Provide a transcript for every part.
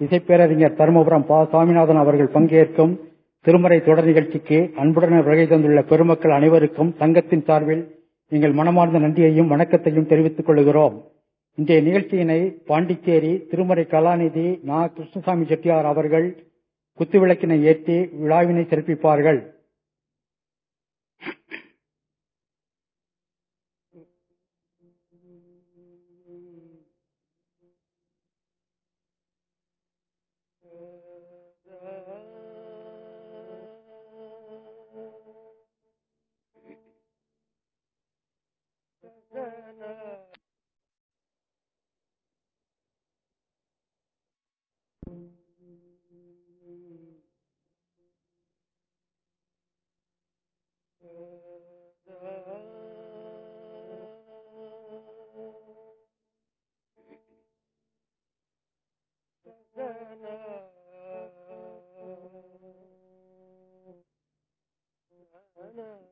இசைப்பேரறிஞர் தருமபுரம் பா சுவாமிநாதன் அவர்கள் பங்கேற்கும் திருமறை தொடர் நிகழ்ச்சிக்கு அன்புடன் வருகை தந்துள்ள பெருமக்கள் அனைவருக்கும் சங்கத்தின் சார்பில் எங்கள் மனமார்ந்த நன்றியையும் வணக்கத்தையும் தெரிவித்துக் கொள்கிறோம். இன்றைய நிகழ்ச்சியினை பாண்டிச்சேரி திருமறை கலாநிதி நா. கிருஷ்ணசாமி செட்டியார் அவர்கள் குத்துவிளக்கினை ஏற்றி விழாவினை சிறப்பிப்பார்கள். நம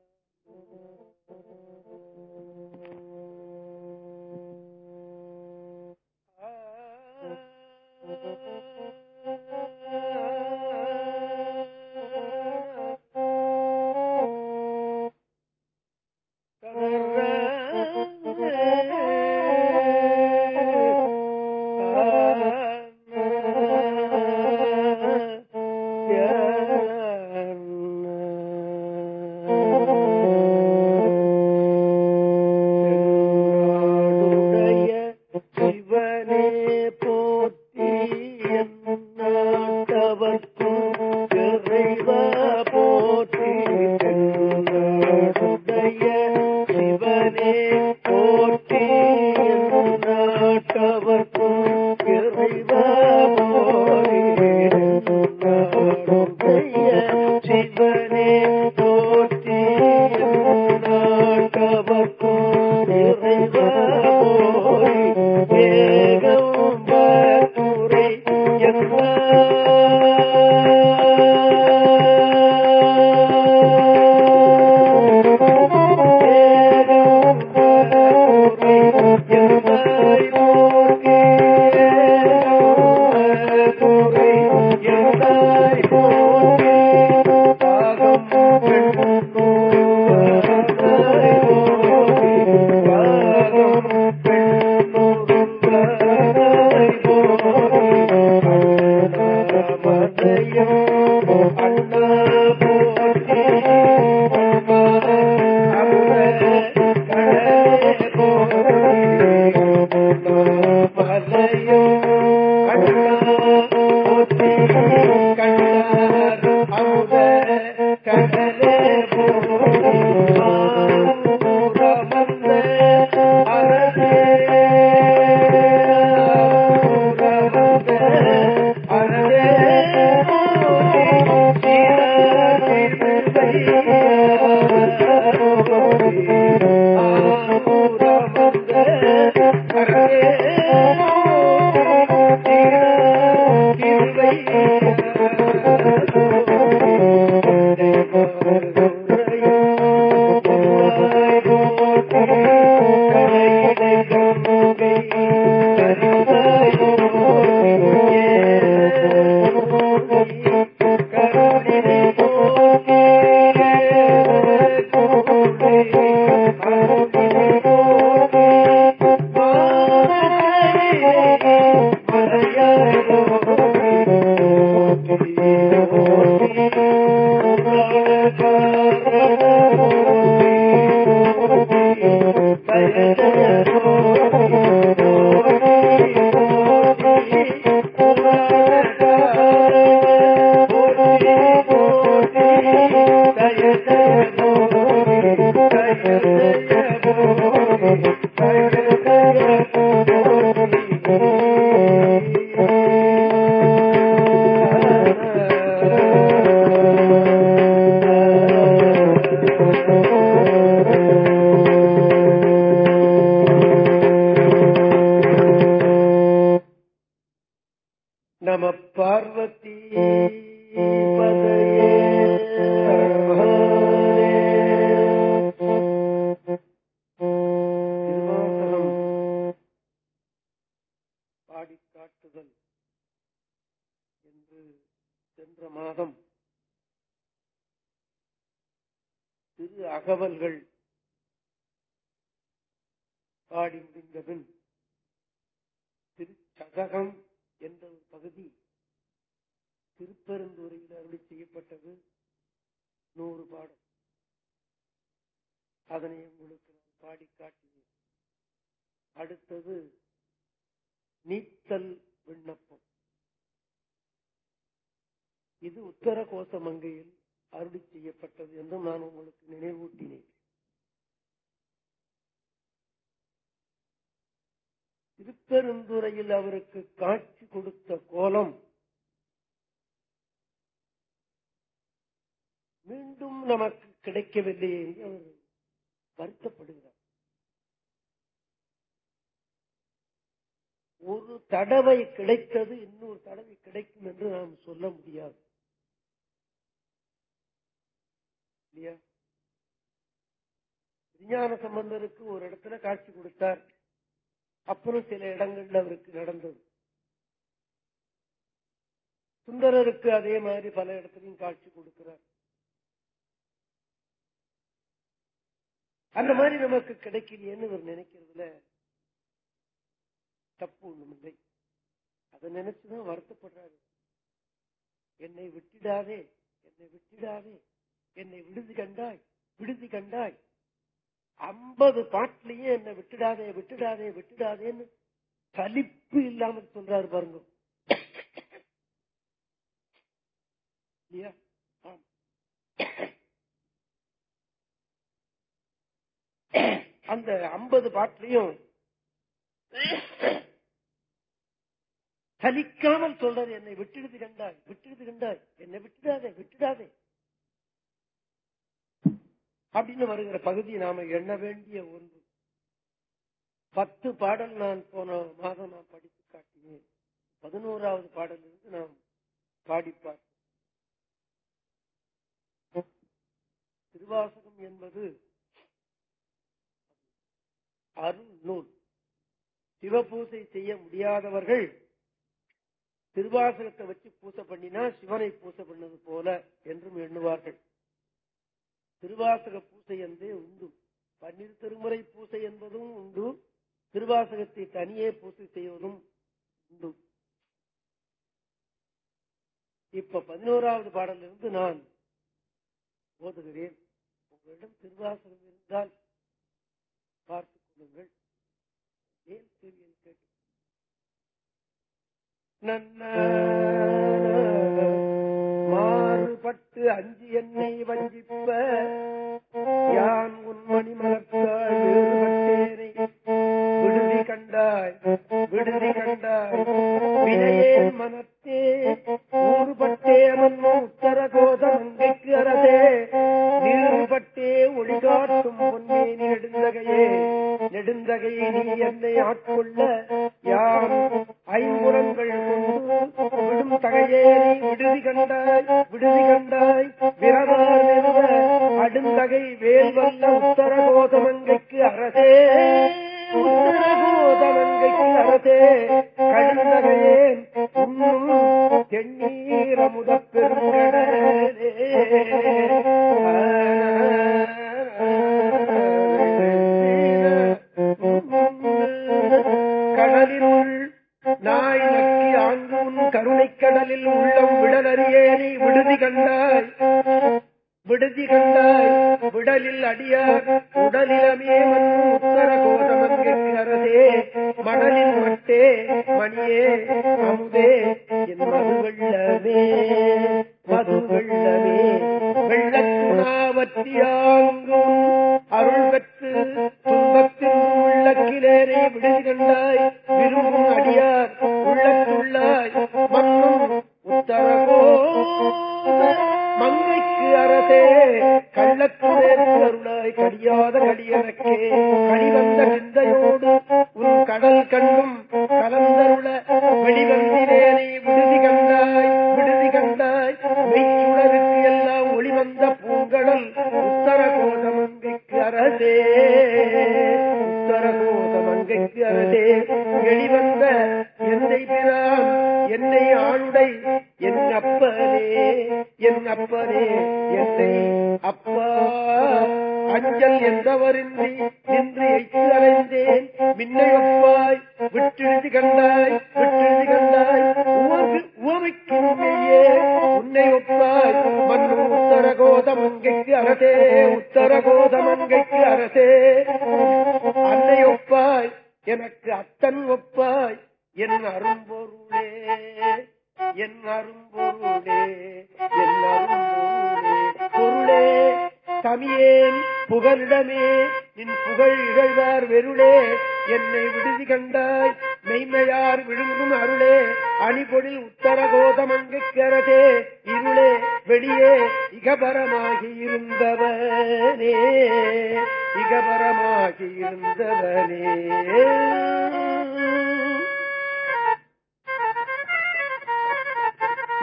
அப்புறம் சில இடங்கள்ல அவருக்கு நடந்தது. சுந்தரருக்கு அதே மாதிரி பல இடத்துலையும் காட்சி கொடுக்கிறார். அந்த மாதிரி நமக்கு கிடைக்கலையேன்னு இவர் நினைக்கிறதுல தப்பு ஒண்ணும் இல்லை. அதை நினைச்சுதான் வருத்தப்படுறாரு. என்னை விட்டுடாதே என்னை விட்டுடாதே என்னை விடுதி கண்டாய் விடுதி கண்டாய் ஐம்பது பாட்டிலையும் என்னை விட்டுடாதே விட்டுடாதே விட்டுடாதேன்னு சலிப்பு இல்லாமல் சொல்றாரு பாருங்க. இல்லையா? அந்த ஐம்பது பாட்டிலையும் சலிக்காமல் சொல்றது என்னை விட்டுடுது கண்டாய் விட்டுடுது கண்டாய் என்னை விட்டுடாதே விட்டுடாதே. அப்படின்னு வருகிற பகுதி நாம எண்ண வேண்டிய ஒன்று. பத்து பாடல் நான் போன மாதம் நான் படித்து காட்டினேன். பதினோராவது பாடலிருந்து நாம் பாடிப்பார் திருவாசகம் என்பது அருள் நூல். சிவபூசை செய்ய முடியாதவர்கள் திருவாசகத்தை வச்சு பூசை பண்ணினா சிவனை பூசை பண்ணது போல என்றும் எண்ணுவார்கள். திருவாசக பூசை என்றே உண்டு. பன்னிரு திருமுறை பூசை என்பதும் உண்டு. திருவாசகத்தை தனியே பூசை செய்வதும் உண்டு. இப்ப பதினோராவது பாடலிருந்து நான் ஓதுகிறேன். உங்களிடம் திருவாசகம் இருந்தால் பார்த்துக் கொள்ளுங்கள். ஏன் தெரியல் கேட்டு நன்ன பட்டு அஞ்சு என்னை வஞ்சிப்ப. யான் உன்மணி மலர்த்தாள் வேறுபட்டேனை விடுதி கண்டாய் விடுதி கண்டாய். வினையே மனத்தே ஊறுபட்டே மன்னும் உத்தர கோத மங்கைக்கு அரசே நீறுபட்டே ஒளிகாட்டும் பொன்னே நெடுந்தகையே. நெடுந்தகையை நீ என்னை ஆட்கொள்ள யாம் ஐம்புறங்கள் கொண்டு விடும் தகையேறி விடுதி கண்டாய் விடுதி கண்டாய். விரவார் நிறுவ அடுந்தகை வேல்வல்ல உத்தர உத்தரகோதமங்கைக்கு அரசே. உத்தரகோதமங்கைக்கு அரசே கடுந்தகையேன் உண்ணும் தென்னீர் அமுத கடலினுள் நாய் நக்கி கருணைக் கடலில் உள்ளம் விடலறியேனை விடுதி கண்டாய். விடுதி கண்டாய் விடலில் அடியார் உடலிலமே மண்ணும் உத்தர கோதமங்கைக்கு அரசே மடலில் மட்டே மணியே அமுதே என் மது வெள்ளமே மது வெள்ளமே வெள்ளத்துணாவற்றியாங்கும் அருள் பெற்று துன்பத்தின் உள்ளக்கிலேரே விடுதி கண்டாய் விரும்பும் அடியார் உள்ளத்துள்ளாய் மற்றும் உத்தரகோ மங்கைக்கு அரசே கள்ளக்குடேருளாய் கடியாத கடியனக்கே கடிவந்த சிந்தையோடு உன் கடல் கண்ணும் கலந்தருள வெளிவந்தினேனை விடுதி கண்டாய் விடுதி கண்டாய். மெய்யுணருக்கு எல்லாம் ஒளிவந்த பூங்கடல் உத்தர கோதமங்கைக்கு அரசே உத்தர கோதமங்கைக்கு அரசே. வெளிவந்த எந்தை பிரான் என்னை ஆளுடை என் அப்பனே என் அப்பனே என்னை அப்பா. அஞ்சல் என்பவரின்றி நின்று எய்த்து அலைந்தேன் மின்னையொப்பாய் விட்டெழுதி கண்டாய் விட்டெழுதி கண்டாய். உவமைக்கு உண்மையே உன்னை ஒப்பாய். மண்ணும் உத்தர கோதமங்கைக்கு அரசே உத்தர கோதமங்கைக்கு அரசே. அன்னை ஒப்பாய் எனக்கு அத்தன் ஒப்பாய் என் அரும்பொருளே. என் அரும்பொருளே என் அரும்பொருளே பொருளே தமியேன் புகலிடமே நின் புகழ் இகழ்வார் வெருளே என்னை விடுதி கண்டாய் மெய்மையார் விழுங்கும் அருளே அணிபொழில் உத்தர உத்தரகோதமங்கைக்கரதே இருளே வெளியே இகபரமாகி இருந்தவனே இகபரமாகி இருந்தவனே.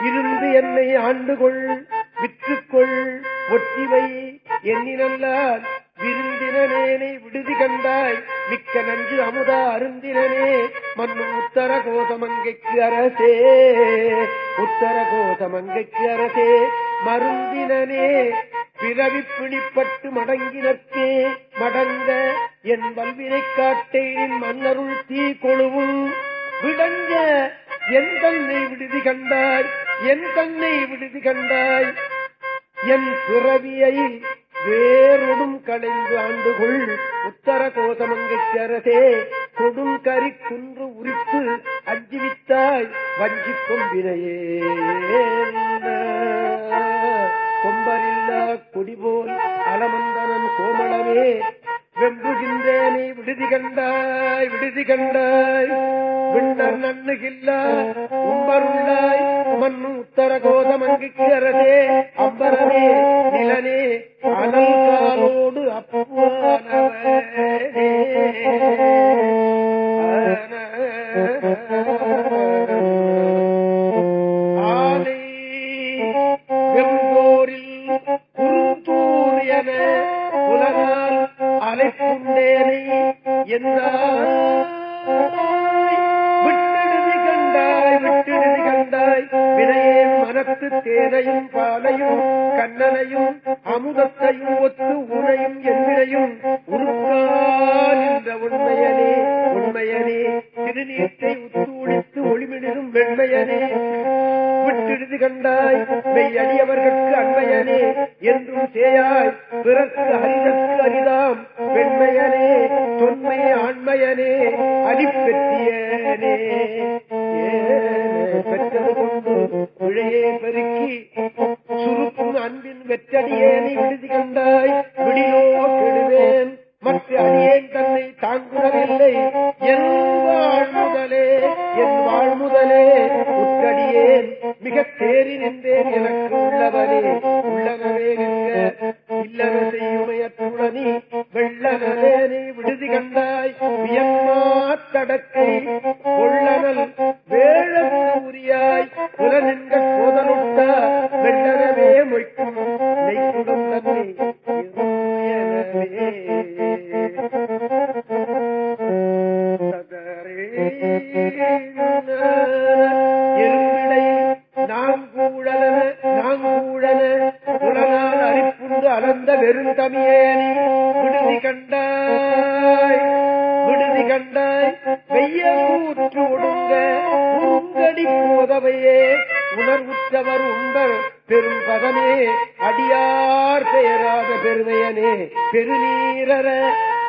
இருந்து என்னை ஆண்டுகொள் விற்றுக்கொள் ஒற்றிவை எண்ணினல்லால் விருந்தினனேனை விடுதி கண்டாய். மிக்க நஞ்சு அமுதா அருந்தினனே மண்ணும் உத்தர கோதமங்கைக்கு அரசே. உத்தர கோதமங்கைக்கு அரசே மருந்தினனே பிறவி பிணிப்பட்டு மடங்கினர்க்கே மடங்க என் வல்வினை காட்டேன் மன்னருள் தீ கொழுவும். விடங்க என் தன்னை விடுதி கண்டாய். என் தன்னை விடுதி கண்டாய். என் பிறவியை வேறொடும் களைந்து ஆண்டுகொள். உத்தர கோசமங்கரசே அரசே கொடும் கரி குன்று உரித்து அஞ்சுவித்தாய். வஞ்சி கொம்பினையே கொம்பரில்லா கொடிபோல் அலமந்தனன் கோமளவே வெம்புகின்றேனை விடுதி கண்டாய் விடுதி கண்டாய். விண்ணர் நன்னுகில்லாய் உம்பருள்ளாய் மண்ணு உத்தர கோதமங்கிக்கு அரசே அம்பரனே நிலனே அனல் காலோடு அப்புவானவனே அலைப்புண்டேனை என்றாய் விட்டெழுதி கண்டாய் விட்டெழுதி கண்டாய். வினையே மனத்து தேனையும் பாலையும் கண்ணனையும் அமுதத்தையும் ஒத்து உனையும் எந்திரையும் உருக்கால் என்ற உண்மையனே உண்மையனே. திருநீற்றை உத்தூழித்து ஒளிமிடும் வெண்மையனே. விட்டெழுதி கண்டாய் மெய்யடியவர்களுக்கு அண்மையனே. என்றும் சேயாய் பிறர்க்கு அரிதற்கு அரிதாம். வெண்மையனே தொன்மை ஆண்மையனே அடிப்பெற்றியனே. பெற்றது கொண்டு பிழையே பெருக்கி சுருக்கும் அன்பின் வெற்றடியேனை விடுதி கண்டாய் விடியோ கெடுவேன். மற்ற அடியேன் தன்னை தாங்குவதில்லை என் வாழ்முதலே என் வாழ்முதலே உற்றடியேன். மிக தேறி நின்றேன் எனக்கு உள்ளவனே உள்ளனவே நின்ற இல்லன செய்யுமையற்றுடனி வெள்ளனே விடுதி கண்டாய் வியன்மாத்தடக்கை கொள்ளனல் வேழூரியாய் புலனின்க சோதனுட்ட வெள்ளனவே மொய்க்கும் நெய்க்குடம் தன்னை எனவே எருமிடை நாங்கூழலன அரிப்புண்டு அலந்த வெறுந்தமியேனி விடுதி கண்டாய் விடுதி கண்டாய் வெய்ய கூற்று ஒடுங்க உங்கடி போதவையே உணர்வுற்றவர் உங்கள் பெரும் பதமே அடியார் பெயராத பெருமையனே பெருநீரர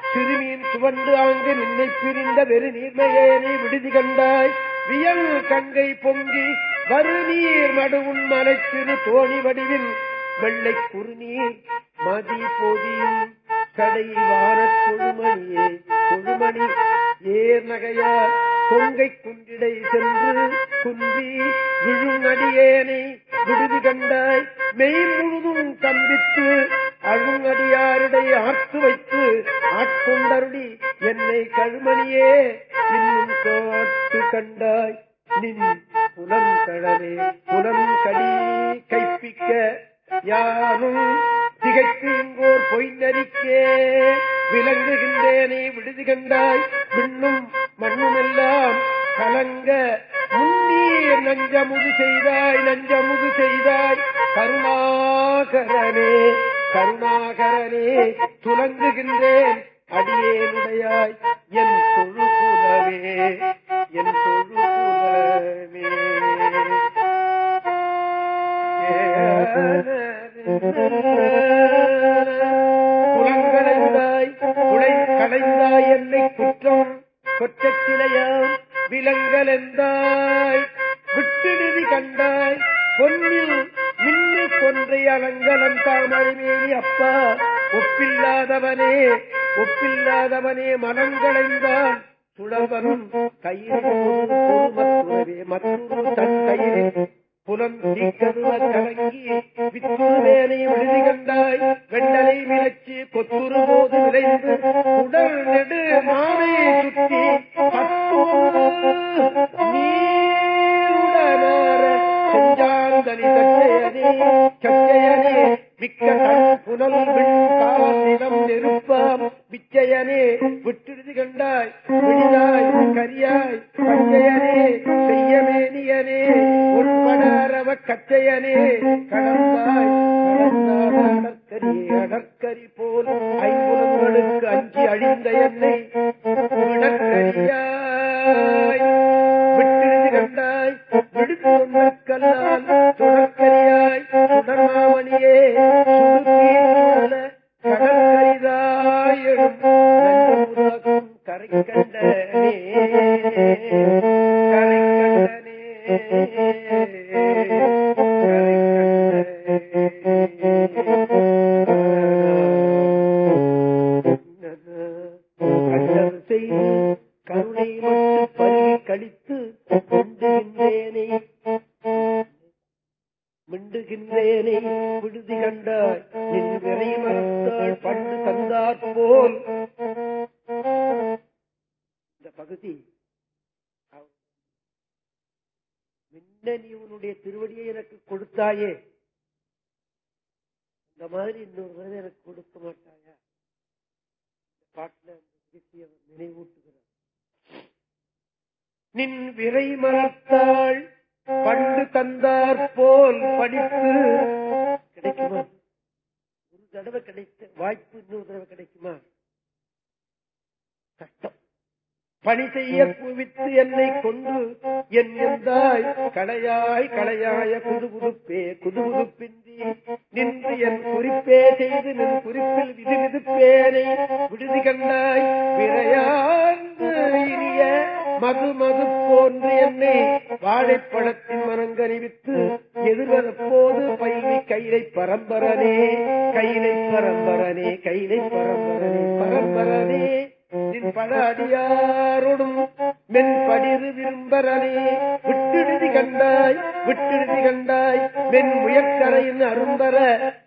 சிறுமீன் சுவண்டு ஆங்கு நின்னை பிரிந்த வெறு நீர்மையேனே விடுதி கண்டாய் வியல் கங்கை பொங்கி வறுநீர் மடுவுன் மலைச்சிறு தோணி வடிவில் வெள்ளை குறுநீர் மதி பொதியும் கடை வாரத் கொழுமணியே கொழுமணி ஏர் நகையார் கொங்கை குன்றிடை சென்று குன்றி விழும் விடுதி கண்டாய் மெய் முழுதும் தம்பித்து அழுங்கடியாருடை ஆர்த்து வைத்து ஆட்கொண்டருளி என்னை கழுமணியே இன்னும் காட்டு கண்டாய் நின் புலம் கடலே புலம் கடி கைப்பிக்க யாரும் திகைக்கும் இங்கோர் பொய் விளங்குகின்றேனே விடுதி கண்டாய். விண்ணும் மண்ணுமெல்லாம் கலங்க முன்னீர் நஞ்சமுது செய்தாய் நஞ்சமுது செய்தாய். கருணாகரனே கருணாகரனே துலங்குகின்றேன். அடியேனுடையாய் என் தொழுகுலமே என் தொழுகுலமே. குளங்களைந்தாய் குலை களைந்தாய் என்னை குற்றம். கொற்றச்சிலையாம் விலங்கலெந்தாய் விட்டுடுதி கண்டாய். பொன்னில் மின்னு கொன்றை அலங்கலம் தாமரைமேனி அப்பா. ஒப்பில்லாதவனே ஒப்பில்லாதவனே மனங்களைந்தான். சுழவனும் கையில் மற்றொரு தன் கையில் புலம் நீக்கதுவ கலங்கி வித்துரு விடுதி கண்டாய் வெண்டலை விளச்சி கொத்துரு போது விளைந்து உடல் நெடு மானை சுற்றி நீருடனார செஞ்சாந்தனி சச்சையனே சச்சையனே மிக்க கண் புனல் விண் கால் நெருப்பாம். பிச்சையனே விட்டுடுதி கண்டாய் விழிதாய் கரியாய் பச்சையனே செய்யமேனியனே உள்படாரவ கச்சையனே கடந்தாய் கடந்தாய் அடற்கரி அடற்கரி போல் ஐம்புலங்களுக்கு அஞ்சி அழிந்த என்னை. விடக்கரியாய் விடுத்துள்ள கல்லால் சுடற்கரியாய் சுடர்மாமணியே கடற்கரிதாய் எழும் கரை கண்டனே கரை கண்டனே கருணை மட்டும் பருகி கழித்து மிண்டுகின்றேனே மிண்டுகின்றேனே விடுதி கண்டாய் நின் விரை மறந்தாள் பண்டு தந்தாற் போல். இந்த பகுதி மின்ன நீ உன்னுடைய திருவடியை எனக்கு கொடுத்தாயே. இந்த மாதிரி இன்னொரு தடவை எனக்கு கொடுக்க மாட்டாயா? இந்த பாட்டுல அவர் நினைவூட்டுகிறார். நின் விரை மறத்தாள் பண்டு தந்தார் போல் படித்து கிடைக்குமா? ஒரு தடவை கிடைத்த வாய்ப்பு இன்னொரு தடவை கிடைக்குமா? கஷ்டம். பணி செய்ய குவித்து என்னை கொண்டு என் எந்தாய் களையாய் களையாய குதுகுதுப்பே குதுகுதுப்பின்றி நின்று என் குறிப்பே செய்து நின் குறிப்பில் விது விதுப்பேனை விடுதி கண்டாய் விரையார்ந்து இனிய மது மது போன்று என்னை வாழைப்பழத்தின் மனங்கறிவித்து எதிர்வரப்போது பைவி கைலை பரம்பரனே கைலை பரம்பரனே கைலை பரம்பரனே பரம்பரனே. நின் பட அடியாரோடும் மென் விரும்பரனே. விட்டெழுதி கண்டாய் விட்டெழுதி கண்டாய். மென் முயற்கரையின் அரும்பர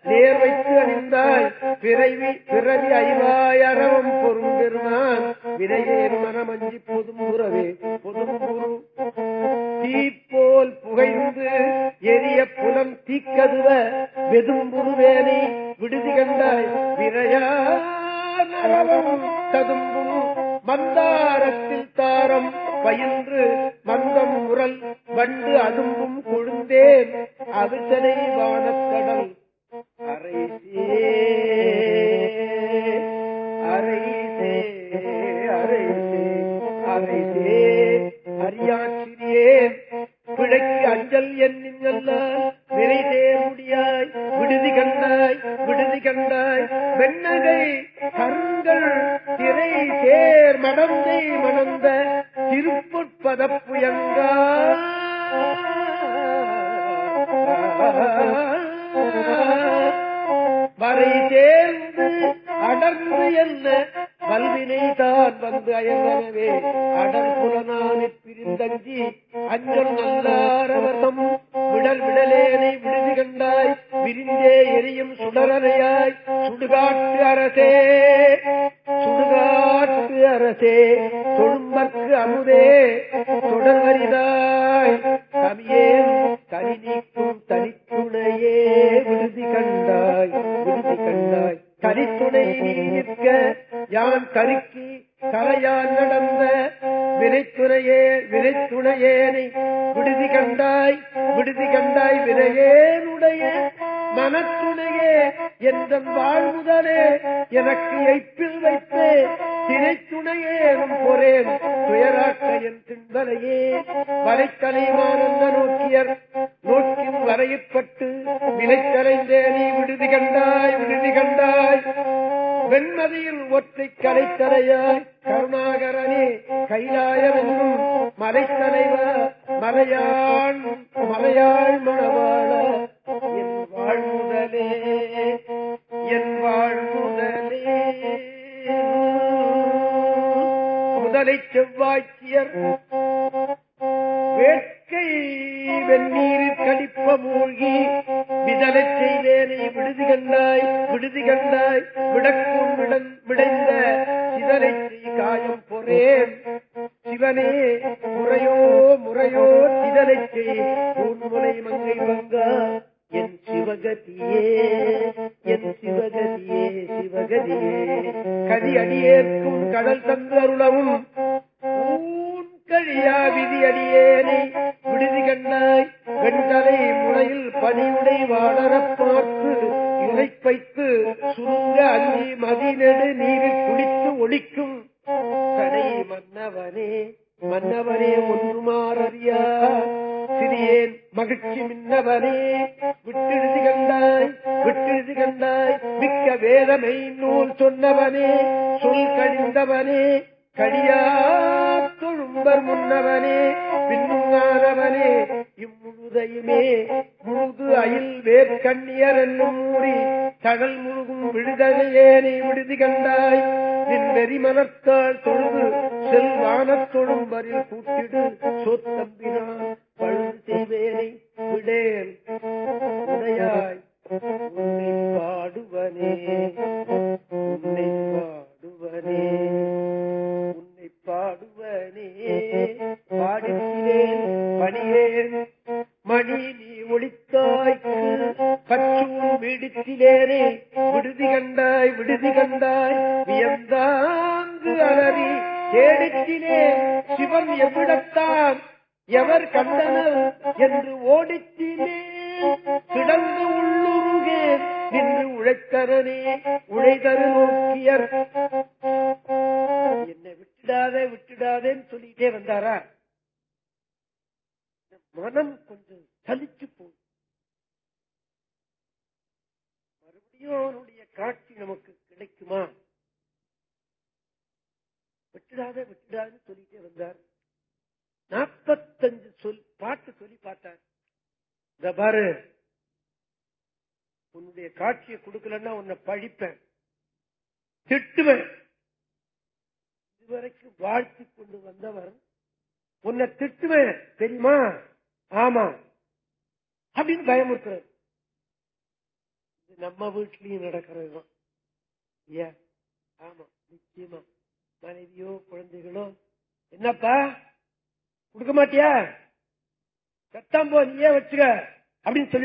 நேர் வைத்து அணிந்தாய். பிறவி பிறவி ஐவாய் அறவம் பொரும்பெருமான் வினையேன் மனமஞ்சி பொதும்புறவே. பொதும்புரு தீப்போல் புகைந்து எரிய புலம் தீக்கதுவ. வெதும் பாடுவனே.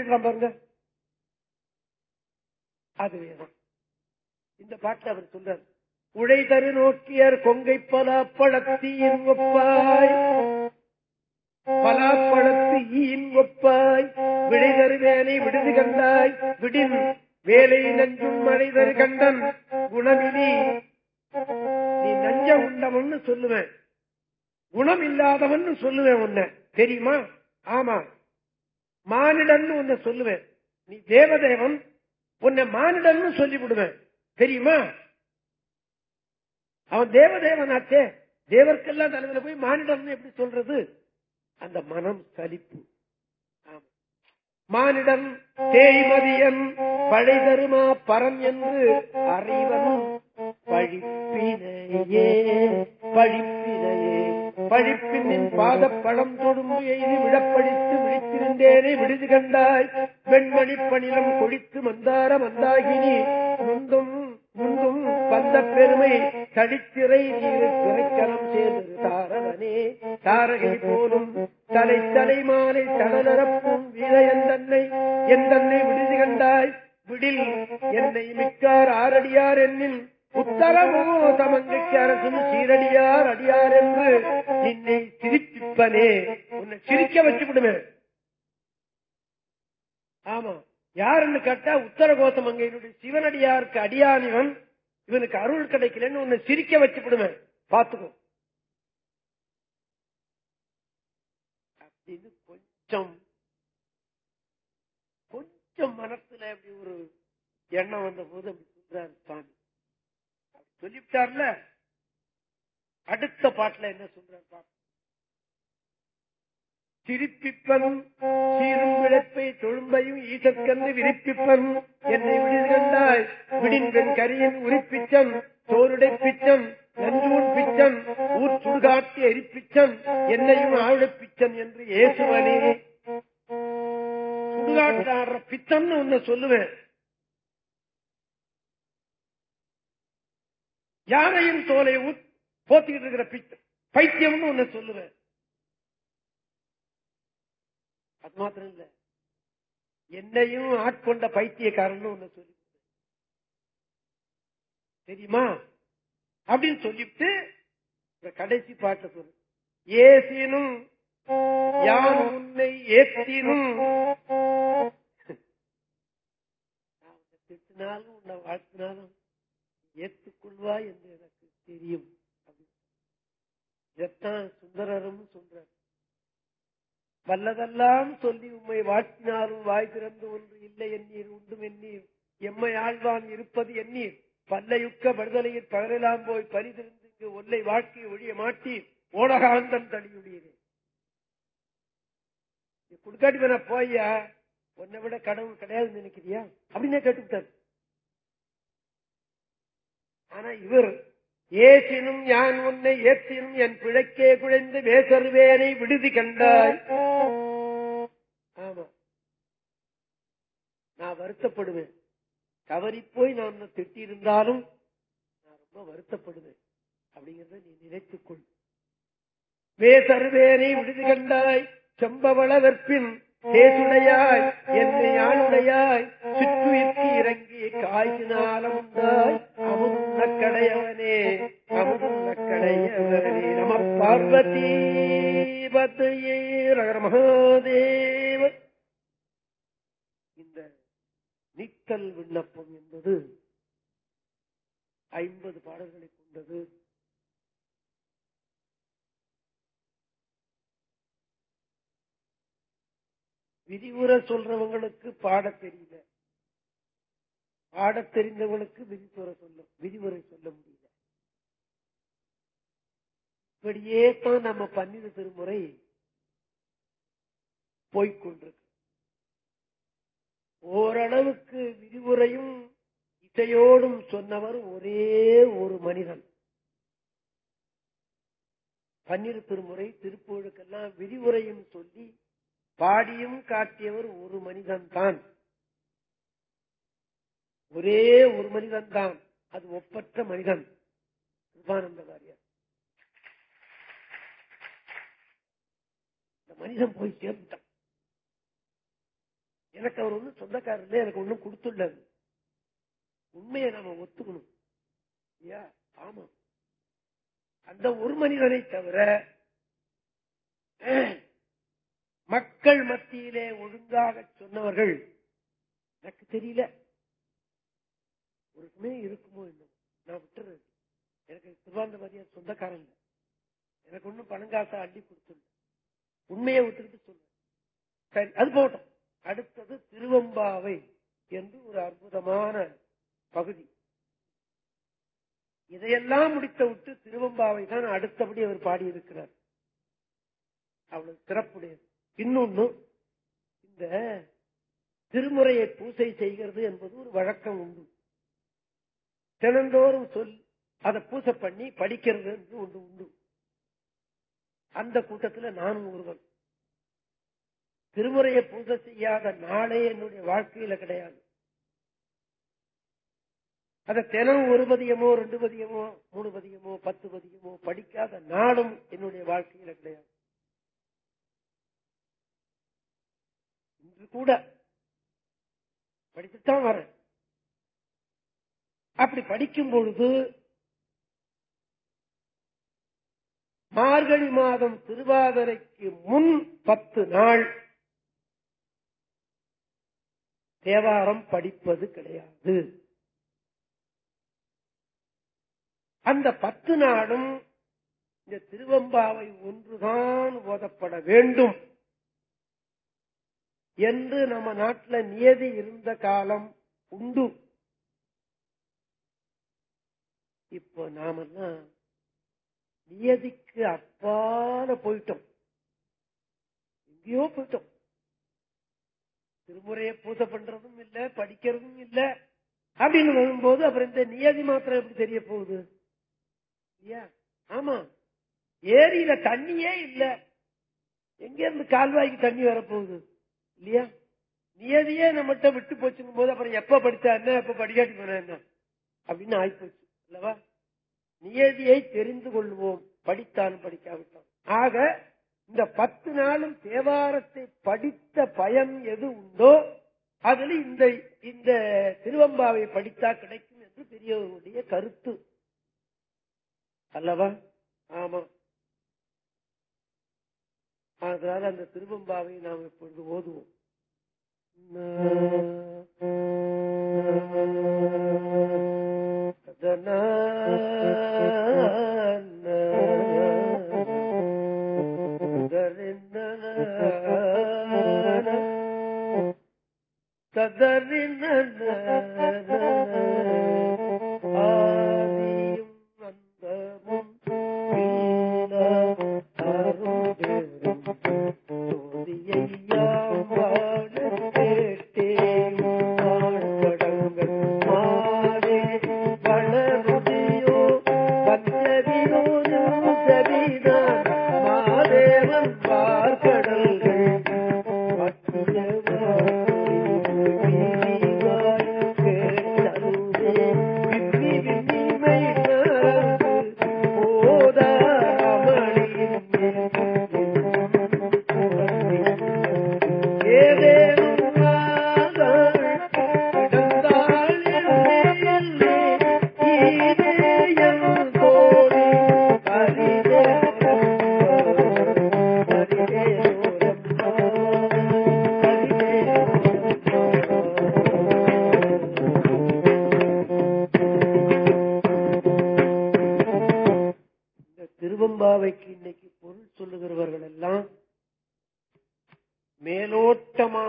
இருக்கலாம் பாருங்க. அதுவேதான் இந்த பாட்டில் அவர் சொல்றார் உழை தரு நோக்கியர் கொங்கை பலாப்பழத்தியின் ஒப்பாய். பலாப்பழத்து ஈன் விடை தரு வேலை விடுது கண்டாய். விடின் வேலை நஞ்சும் மழை தரு கண்டன். குணமினி நீ நஞ்ச உண்டவன் சொல்லுவேன். குணம் இல்லாதவன் சொல்லுவேன் உன்ன. தெரியுமா? ஆமா. மானிடன்னு உன்னை சொல்லுவேன். நீ தேவதேவன் உன்னை மானிடன்னு சொல்லி விடுவேன் தெரியுமா? அவன் தேவதேவனாச்சே. தேவர்க்கெல்லாம் தலைவர போய் மானிடம்னு எப்படி சொல்றது? அந்த மனம் சலிப்பு. மானிடம் தேய்மதியன் பழை தருமா பரன் என்று அறிவனும் பழிப்பினையே பழிப்பினையே. பழிப்பின் பாத பழம் தொடும்பு எய்து விழப்படித்து விழித்து நின்றேனே விடுது கண்டாய். வெண்மணி பணிலம் கொழித்து மந்தார மந்தாகினி. முந்தும் முந்தும் வந்த பெருமை தடித்திரை நீரு திரைக்கலம் சேர்ந்து தாரகனே. தாரகை போலும் தலை தலை மாலை தடலரப்பும் வீர எந்தன்னை எந்தன்னை விடுதி கண்டாய். விடில் என்னை மிக்கார் ஆரடியார் என்னில் உத்தரமோ தமங்கைக்கு அரசும் சீரடியார் அடியார் என்று நின்னை சிரிப்பிப்பனே. உன்னை சிரிக்க வச்சு விடுவேன் ஆமா. யாருன்னு கேட்டா உத்தர கோத்தமங்கையினுடைய சிவனடியாருக்கு அடியானிவன் இவனுக்கு அருள் கிடைக்கலன்னு உன்னை சிரிக்க வச்சு விடுவேன் பாத்துக்கோ அப்படின்னு கொஞ்சம் கொஞ்சம் மனசுல அப்படி ஒரு எண்ணம் வந்த போது அப்படி சொல்றாரு சுவாமி சொல்லிவிட்டார்ல? அடுத்த பாட்டுல என்ன சொல்றார் திருப்பிப்பரும் சிரிப்பிப்பன் சீரும் விளப்பை தொழும்பையும் ஈசற்கன்று விரிப்பிப்பரும் என்னை விடுதி கண்டாய் விடின்பெண் கரியின் உரிப்பிச்சம் சோருடை பிச்சம் நஞ்சூன் பிச்சம் ஊர் சுடுகாட்டி எரிப்பிச்சம் என்னையும் ஆளுடை பிச்சன் என்று ஏசுவனே சுடுகாட்டு ஆடுற பிச்சன் ஒன்னு சொல்லுவேன். யானையின் தோலை போத்திக்கிட்டு இருக்கிற பிச்சை பைத்தியம்னு ஒன்னு சொல்லுவேன் அது மாத்திரம் இல்ல. என்னையும் ஆட்கொண்ட பைத்தியக்காரன் ஒண்ணு சொல்லி தெரியுமா? அப்படின்னு சொல்லிவிட்டு கடைசி பாட்டை சொல்லு. ஏசினும் யான் உன்னை ஏத்தினும். நான் உன்னை திட்டினாலும் உன்னை வாழ்த்தினாலும் ஏற்றுக்கொள்வா என்று எனக்கு தெரியும். அப்படின்னு. இதைத்தான் சுந்தரரும் சொல்றார். வல்லதெல்லாம் சொல்லி உம்மை வாழ்த்தினாலும் வாய் திறந்து ஒன்று இல்லை எண்ணீர் உண்டும் எண்ணீர். எம்மை ஆழ்வான் இருப்பது எண்ணீர். பல்லையுக்க விடுதலையில் பகரெல்லாம் போய் பரிதிருந்து இங்கு ஒல்லை வாழ்க்கை ஒழிய மாட்டி ஓடகாந்தன் தடியுடையது குடுக்காட்டி வேணா போய்யா? உன்னை விட கடவுள் கிடையாதுன்னு நினைக்கிறியா? அப்படின்னே கேட்டுவிட்டார். ஆனா இவர் ஏசினும் யான் உன்னை ஏற்றினும் என் பிழைக்கே குழைந்து வேசருவேனை விடுதி கண்டாய். ஆமா. நான் வருத்தப்படுவேன். தவறி போய் நான் உன்னை திட்டியிருந்தாலும் நான் ரொம்ப வருத்தப்படுவேன். அப்படிங்கறத நீ நினைத்துக்கொள். வேசருவேனை விடுதி கண்டாய். செம்பவள வெற்பின் தேசுடையாய் என்னை ஆளுடையாய் சுற்றுயிற்கு இறங்கி காய்ச்சினாலும் அமுந்த கடையவனே அமுந்த கடையவனே நம பார்வதி பத்தையே ரகர மகாதேவ. இந்த நீத்தல் விண்ணப்பம் என்பது ஐம்பது பாடல்களை கொண்டது. விதிவுரை சொல்றவங்களுக்கு பாட தெரியல. பாட தெரிந்தவங்களுக்கு விதித்துறை சொல்ல விதிமுறை சொல்ல முடியல. இப்படியே தான் நம்ம பன்னிரு திருமுறை போய்கொண்டிருக்கு ஓரளவுக்கு விதிமுறையும் இசையோடும் சொன்னவர் ஒரே ஒரு மனிதன். பன்னிரு திருமுறை திருப்பூருக்கெல்லாம் விதிமுறையும் சொல்லி பாடியும் காட்டியவர் ஒரு மனிதன் தான் ஒரே ஒரு மனிதன் தான் அது ஒப்பற்ற மனிதன். கிருபானந்த வாரியார் இந்த மனிதன் போய் சேர்ந்துட்டான். எனக்கு அவர் ஒன்றும் சொந்தக்காரர் இல்லை எனக்கு ஒன்றும் கொடுத்துள்ளது. உண்மையை நாம ஒத்துக்கணும். ஐயா ஆமா அந்த ஒரு மனிதனை தவிர மக்கள் மத்தியிலே ஒழுங்காக சொன்னவர்கள் எனக்கு தெரியல. ஒருக்குமே இருக்குமோ என்ன நான் விட்டுறது எனக்கு திருவாந்தவாதியார் சொந்தக்காரன் இல்லை. எனக்கு ஒன்னும் பணங்காசை அள்ளி கொடுத்துள்ள உண்மையை விட்டுக்கிட்டு சொல்றேன். சரி அது போட்டோம் அடுத்தது திருவம்பாவை என்று ஒரு அற்புதமான பகுதி. இதையெல்லாம் முடித்த விட்டு திருவம்பாவை தான் அடுத்தபடி அவர் பாடியிருக்கிறார். அவ்வளவு சிறப்புடையது. இன்னொன்னு இந்த திருமுறையை பூசை செய்கிறது என்பது ஒரு வழக்கம் உண்டு. தினந்தோறும் சொல் அதை பூசை பண்ணி படிக்கிறது என்று ஒன்று உண்டு. அந்த கூட்டத்தில் நானும் ஒருவன். திருமுறையை பூஜை செய்யாத நாளே என்னுடைய வாழ்க்கையில கிடையாது. அதை தினம் ஒரு பதியமோ ரெண்டு பதியமோ மூணு பதியமோ பத்து பதியமோ படிக்காத நாளும் என்னுடைய வாழ்க்கையில கிடையாது. கூட படித்துத்தான் வரேன் அப்படி படிக்கும் பொழுது மார்கழி மாதம் திருவாதிரைக்கு முன் பத்து நாள் தேவாரம் படிப்பது கிடையாது. அந்த பத்து நாளும் இந்த திருவம்பாவை ஒன்றுதான் ஓதப்பட வேண்டும். என்று நம்ம நாட்டில் நியதி இருந்த காலம் உண்டு. இப்போ நாமெல்லாம் நியதிக்கு அப்பால போயிட்டோம். எங்கேயோ போயிட்டோம். திருமுறையை பூஜை பண்றதும் இல்ல படிக்கிறதும் இல்ல. அப்படின்னு வரும்போது அப்புறம் இந்த நியதி மாத்திரம் எப்படி தெரிய போகுது? இல்லையா? ஆமா. ஏரியில தண்ணியே இல்ல. எங்க இருந்து கால்வாய்க்கு தண்ணி வரப்போகுது? இல்லையா? நியதியே நம்மகிட்ட விட்டு போச்சுங்கும் போது அப்புறம் எப்ப படிச்சா என்ன எப்ப படிக்காட்டி போன என்ன? அப்படின்னு ஆயிப்போச்சு அல்லவா? நியதியை தெரிந்து கொள்வோம். படித்தாலும் படிக்காவிட்டான். ஆக இந்த பத்து நாளும் தேவாரத்தை படித்த பயம் எது உண்டோ அதில் இந்த இந்த திருவம்பாவை படித்தா கிடைக்கும் என்று பெரியவர்களுடைய கருத்து. அல்லவா? ஆமா. அதனால அந்த திருவம்பாவை நாம் இப்பொழுது ஓதுவோம். ததறின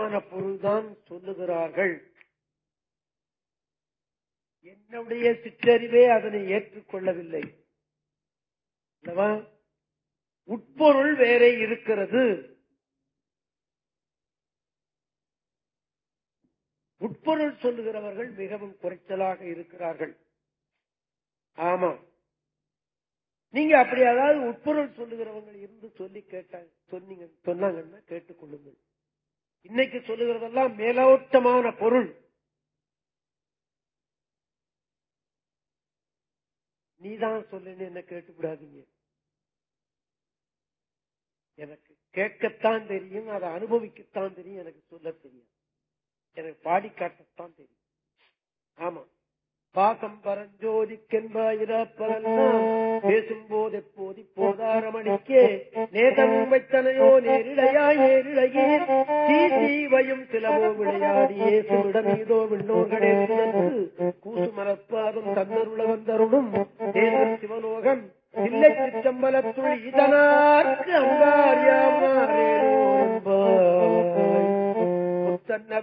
உண்மையான பொருள்தான் சொல்லுகிறார்கள். என்னுடைய சிற்றறிவே அதனை ஏற்றுக்கொள்ளவில்லை. அல்லவா? உட்பொருள் வேற இருக்கிறது. உட்பொருள் சொல்லுகிறவர்கள் மிகவும் குறைச்சலாக இருக்கிறார்கள். ஆமா. நீங்க அப்படி அதாவது உட்பொருள் சொல்லுகிறவங்க இருந்து சொல்லி கேட்டாங்க சொன்னீங்க சொன்னாங்கன்னா கேட்டுக்கொள்ளுங்கள். இன்னைக்கு சொல்லுகிறதெல்லாம் மேலோட்டமான பொருள். நீதான் சொல்லுன்னு என்ன கேட்டுக்கூடாதீங்க. எனக்கு கேட்கத்தான் தெரியும் அதை அனுபவிக்கத்தான் தெரியும் எனக்கு சொல்ல தெரியும் எனக்கு பாடி காட்டத்தான் தெரியும். ஆமா. பாசம் பரஞ்சோதிக்கென்பாயிரப்பெல்லாம் பேசும்போது எப்போது போதாரமணிக்கே நேதம் வைத்தனையோ நேரிழையாய் தீ தீவையும் சிலவோ விளையாடியே. சுடமீதோ விண்ணோர்களே சுழன்று கூசுமரப்பாதம் தன்னருள வந்தருளும் தேவர் சிவலோகம். இல்லை சிற்றம்பலத்துள் இதனார்க்கு அங்காரியாமாரேனோரம்பாய்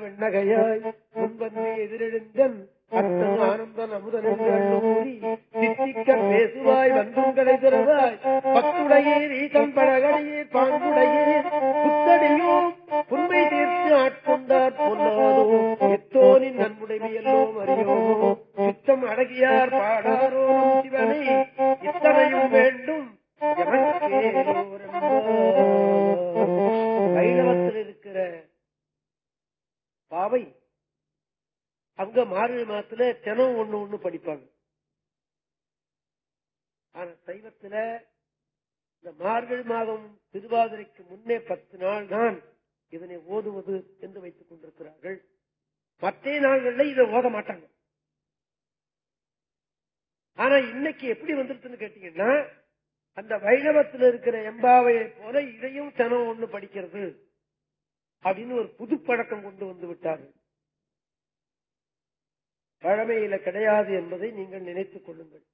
விண்ணகையாய் முன்வந்து எதிரெழுந்தன். அத்தன் ஆனந்தன் அமுதன் கூறி சித்திக்க பேசுவாய் வந்துங்களை திறவாய் பத்துடையே வீதம் பழகடையே பாங்குடையே புத்தடியோ புண்மை தீர்த்து ஆட்கொண்டார் பொல்லாதோ எத்தோனின் நன்முடைமையெல்லோம் அறியோமோ. சித்தம் அடகியார் பாடாரோ சிவனை. இத்தனையும் வேண்டும் வைணவத்தில் இருக்கிற பாவை அங்க மார்கழி மாதத்துல தினம் ஒண்ணு ஒண்ணு படிப்பாங்க. ஆனா சைவத்துல இந்த மார்கழி மாதம் திருவாதிரைக்கு முன்னே பத்து நாள் தான் இதனை ஓதுவது என்று வைத்துக் கொண்டிருக்கிறார்கள். மற்ற நாள்கள்ல இதை ஓத மாட்டாங்க. ஆனா இன்னைக்கு எப்படி வந்துருச்சுன்னு கேட்டீங்கன்னா அந்த வைணவத்தில் இருக்கிற எம்பாவையை போல இதையும் தினம் ஒண்ணு படிக்கிறது அப்படின்னு ஒரு புது பழக்கம் கொண்டு வந்து விட்டார்கள். பழமையில கிடையாது என்பதை நீங்கள் நினைத்துக் கொள்ளுங்கள்.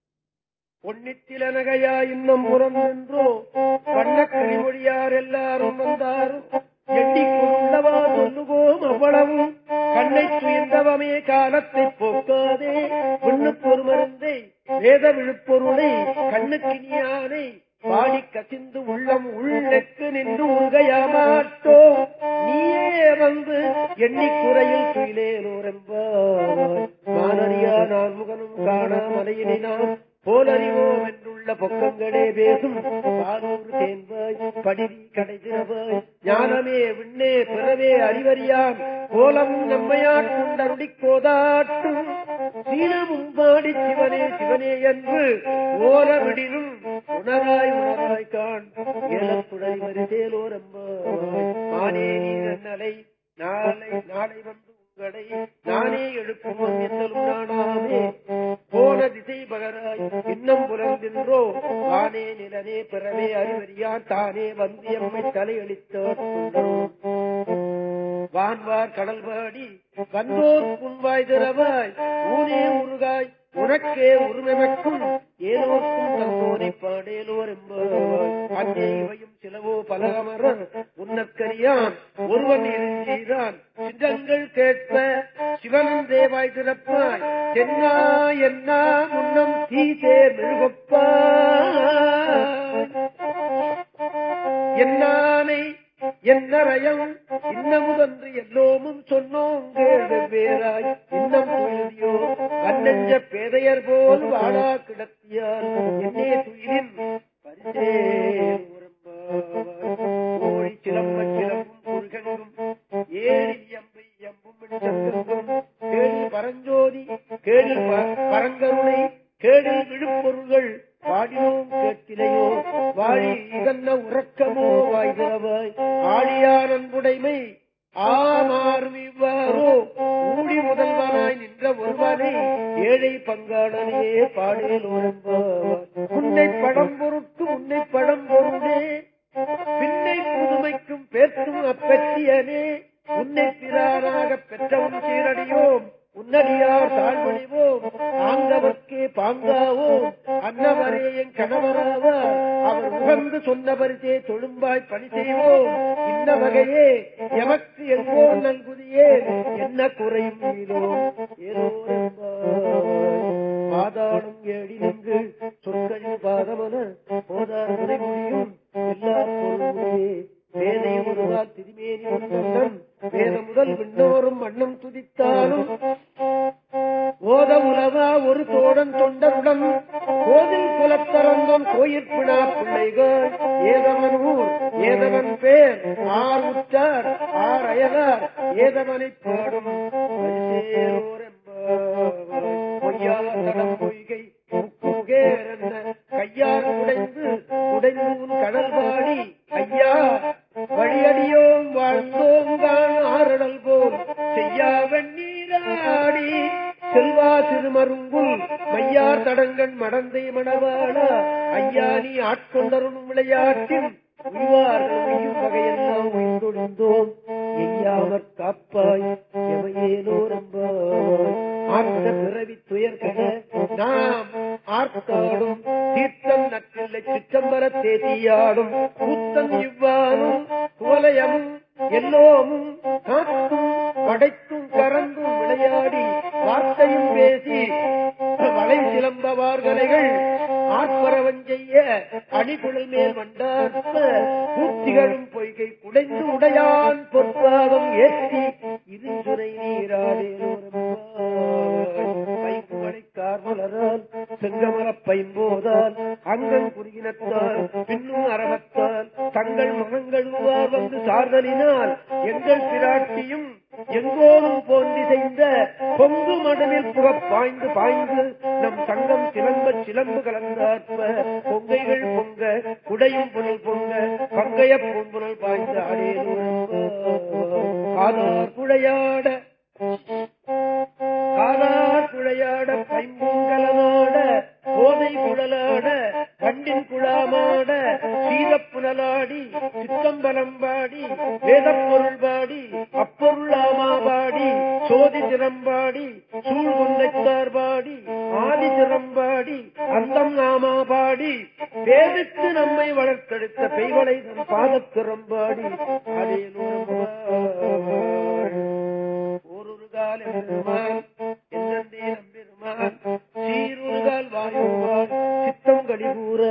பொன்னித்திலனகையா இன்னும் புறம் நின்றோ வண்ண எல்லாரும் வந்தாரும் எண்ணிக்கொண்டவா சொல்லுவோம் அவ்வளவும் கண்ணை துயர்ந்தவமே காலத்தை போக்காதே. பொண்ணு ஒரு மருந்தை வேத விழுப்பொருளை கண்ணுக்கினியானை பாடி கசிந்து உள்ளம் உள்ளக்கு நின்று உங்கையமாட்டோ நீயே வந்து எண்ணிக்குறையில் துயிலேலோரெம்பாய் மானறியா நான் முகனும் காணா மலையினை நாம் போலறிவோம் உள்ள பொக்கங்களே பேசும். பாலூர் தேன்பாய் படிதி கடைதிரவாய் ஞானமே விண்ணே பிறவே அறிவறியாம். கோலம் நம்மையாட்குண்டருடி கோதாட்டும். சீனமும் பாடி சிவனே சிவனே என்று ஓலமிடினும் உணராய் உணராய் காண். ஏலத்துடை மறிதேலோரம்பாய் மானே நீரன்னலை நாளை நாளை வந்து உங்களை நானே எழுப்புவோம் நானாமே போன திசை பகராய் இன்னும் புலர்ந்தின்றோ ஆனே நிலனே பிறவே அறிவறியா தானே வந்து எம்மை தலையளித்தார் வான்வார் கடல்பாடி வந்தோர் புன்வாய் திறவாய் ஊனே முருகாய் உனக்கே உருமெமக்கும் ஏனோர்க்கும் தந்தோரை பாடேலோர் என்பாய் இவையும் சிலவோ பலகமரர் உன்னற்கரியான் ஒருவன் இருக்கிறான் சிங்கங்கள் கேட்ப சிவனும் தேவாய் திறப்பாய் தென்னா என்ன முன்னம் தீசே மெழுகப்பா என்னானை என்னரயம் இன்னமுதன்று எல்லோமும் சொன்னோம் பேராய் இன்னம் துயிலியோ அன்னஞ்ச பேதையர் போல் வாழா கிடத்தியார். என்னே துயிலின் பரிசே கோழி சிலம்ப சிலம்பும் குறுகெங்கும் ஏழி எம்பை எம்பும் சங்கும் பரஞ்சோதி கேடில் பரங்கருணை 예, 예. விளையாட்டில் உய்வார்கள் உய்யும் வகையெல்லாம் உய்ந்தொழிந்தோம் எய்யாமற் காப்பாய். எவையேனோ ரம்பாய் ஆர்த்த பிறவி துயர்கட நாம் ஆர்த்தாடும். தீர்த்தம் நற்றில்லை சிற்றம்பர தேதியாடும் கூத்தம் தங்கள் மகங்கள் வந்து சார்தலினால் எங்கள் பிராட்டியும் எங்கோரும் போன்றி செய்த பொங்கு மடலில் புகப் பாய்ந்து பாய்ந்து நம் தங்கம் சிலம்ப சிலம்பு கலந்தாற்ப பொங்கைகள் பொங்க குடையும் புனல் பொங்க பங்கைய பூம்புனல் பாய்ந்து ஆடேலோ காதார் குடையாட காதார் குழையாட பைம்பூங்கலனாட போதை குழலாட கண்ணின் குழாமாட சீதப்புனலாடி சித்தம்பலம் பாடி வேதப்பொருள் பாடி அப்பொருளாமா பாடி சோதி பெய்வளை தன் பாதத்திறம்பாடி அதே நூறு கால் எம்பெருமான் என்னே நம்பெருமான் சீருகால் வாயுவார் சித்தம் கடிகூற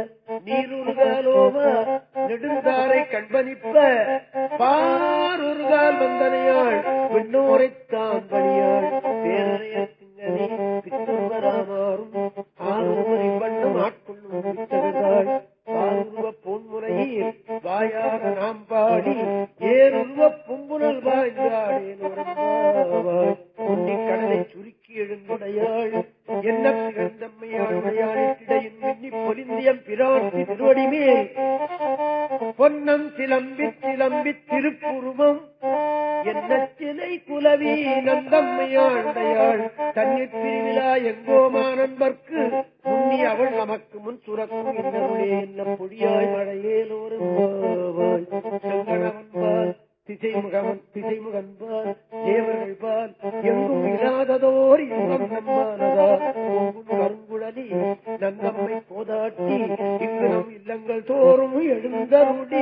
நீருகாலோம நெடுந்தாரை கண்பனிப்ப பாரொருகால் வந்தனையாள் விண்ணோரைத்தான் பணியாள் பேரறையத்திங்கனே நந்தம்மையாளுடையாள் தண்ணீர் பிரிவிழா எங்கோமா நண்பர்க்கு முன்னி அவள் நமக்கு முன் சுரக்கும் இன்னருளே என்ன பொடியாய் மழையேலோரும் செங்கணவன்பால் திசைமுகவன் திசைமுகன்பால் தேவர்கள் பால் எங்கும் இல்லாததோர் இன்பம் நம்மானதா பொங்கும் கருங்குழலி நந்தம்மை கோதாட்டி இல்லங்கள் தோறும் எழுந்தருடி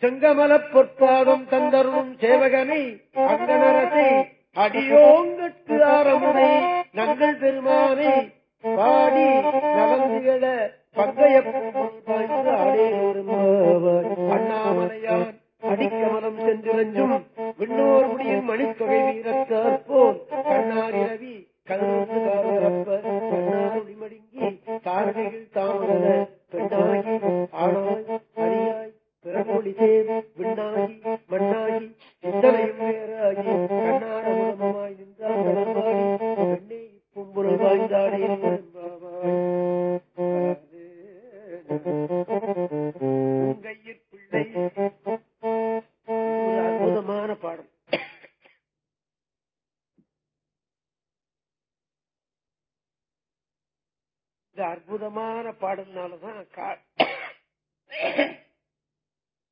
செங்கமல பொற்பாதம் தந்தருளும் சேவகனை அங்கனரசை அடியோங்கட்டு ஆரமுனை நங்கள் பெருமானை பாடி நலந்துகள பங்கைய பாய்ந்து ஆடேரோரும் அண்ணாமலையான் அடிக்கமலம் சென்றிரஞ்சும் விண்ணோர் முடியும் மணித்தொகை வீரத்தார் போல் கண்ணாரி ரவி கருத்து காரப்ப கண்ணாருடி தாரகைகள் தாமதன பெண்ணாகி ஆணாய் அரியாய் பிறமொழி சேர் விண்ணாகி மண்ணாகி சித்தனையும் வேறாகி கண்ணாட நின்றார் கடற்பாடி பெண்ணே இப்பும்புரல் வாய்ந்தாடே உங்கையிற் பிள்ளை இந்த அற்புதமான பாடல்னாலதான்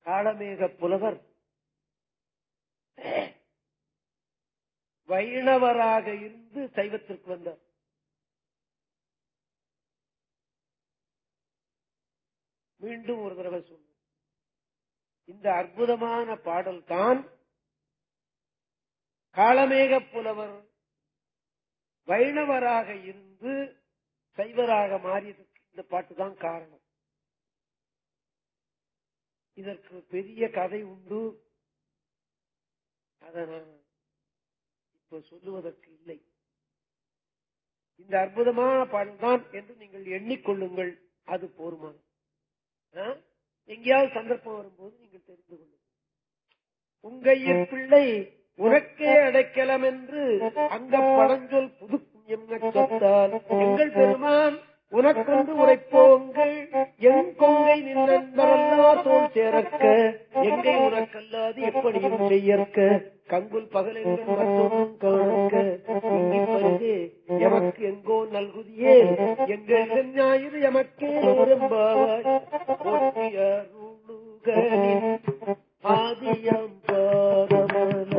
காலமேக புலவர் வைணவராக இருந்து சைவத்திற்கு வந்தார். மீண்டும் ஒரு தடவை சொன்ன இந்த அற்புதமான பாடல் தான் காளமேக புலவர் வைணவராக இருந்து சைவராக மாறியதற்கு இந்த பாட்டு தான் காரணம். இதற்கு பெரிய கதை உண்டு. அதை நான் இப்ப சொல்லுவதற்கு இல்லை. இந்த அற்புதமான பாடல் தான் என்று நீங்கள் எண்ணிக்கொள்ளுங்கள். அது போருமான எங்கேயாவது சந்தர்ப்பம் வரும்போது நீங்கள் தெரிந்து கொள்ளுங்கள். உங்கையின் பிள்ளை உனக்கே அடைக்கலம் என்று அங்க படஞ்சொல் புது புண்ணியம் சொத்தால் எங்கள் பெருமான் உனக்கொண்டு உரைப்போங்கள். என் கொங்கை நின்றல்லார் தோல் சேரக்க. எங்கை உனக்கல்லாது எப்படியும் செய்யற்க கங்குல் பகலெங்கள் காணக்க. இங்கி எமக்கு எங்கோ நல்குதியே. எங்கள் ஞாயிறு எமக்கே ஓரம்பாவாய் ஆதியம் பாதமான.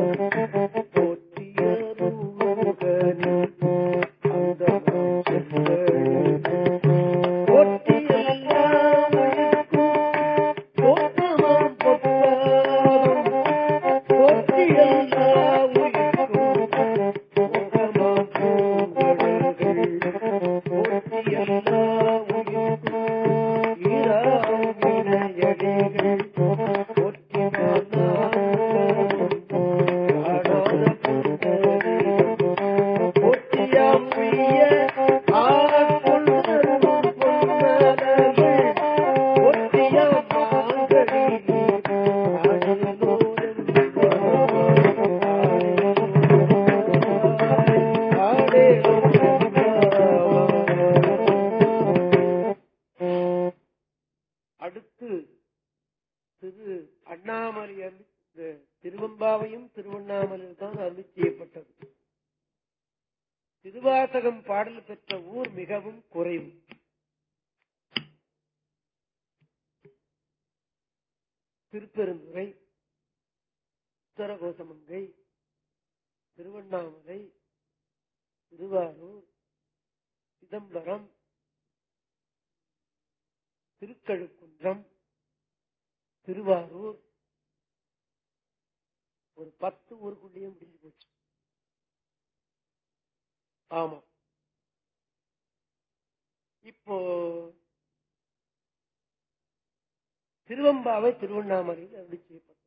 அவை திருவண்ணாமலையில் அருளி செய்யப்பட்டது.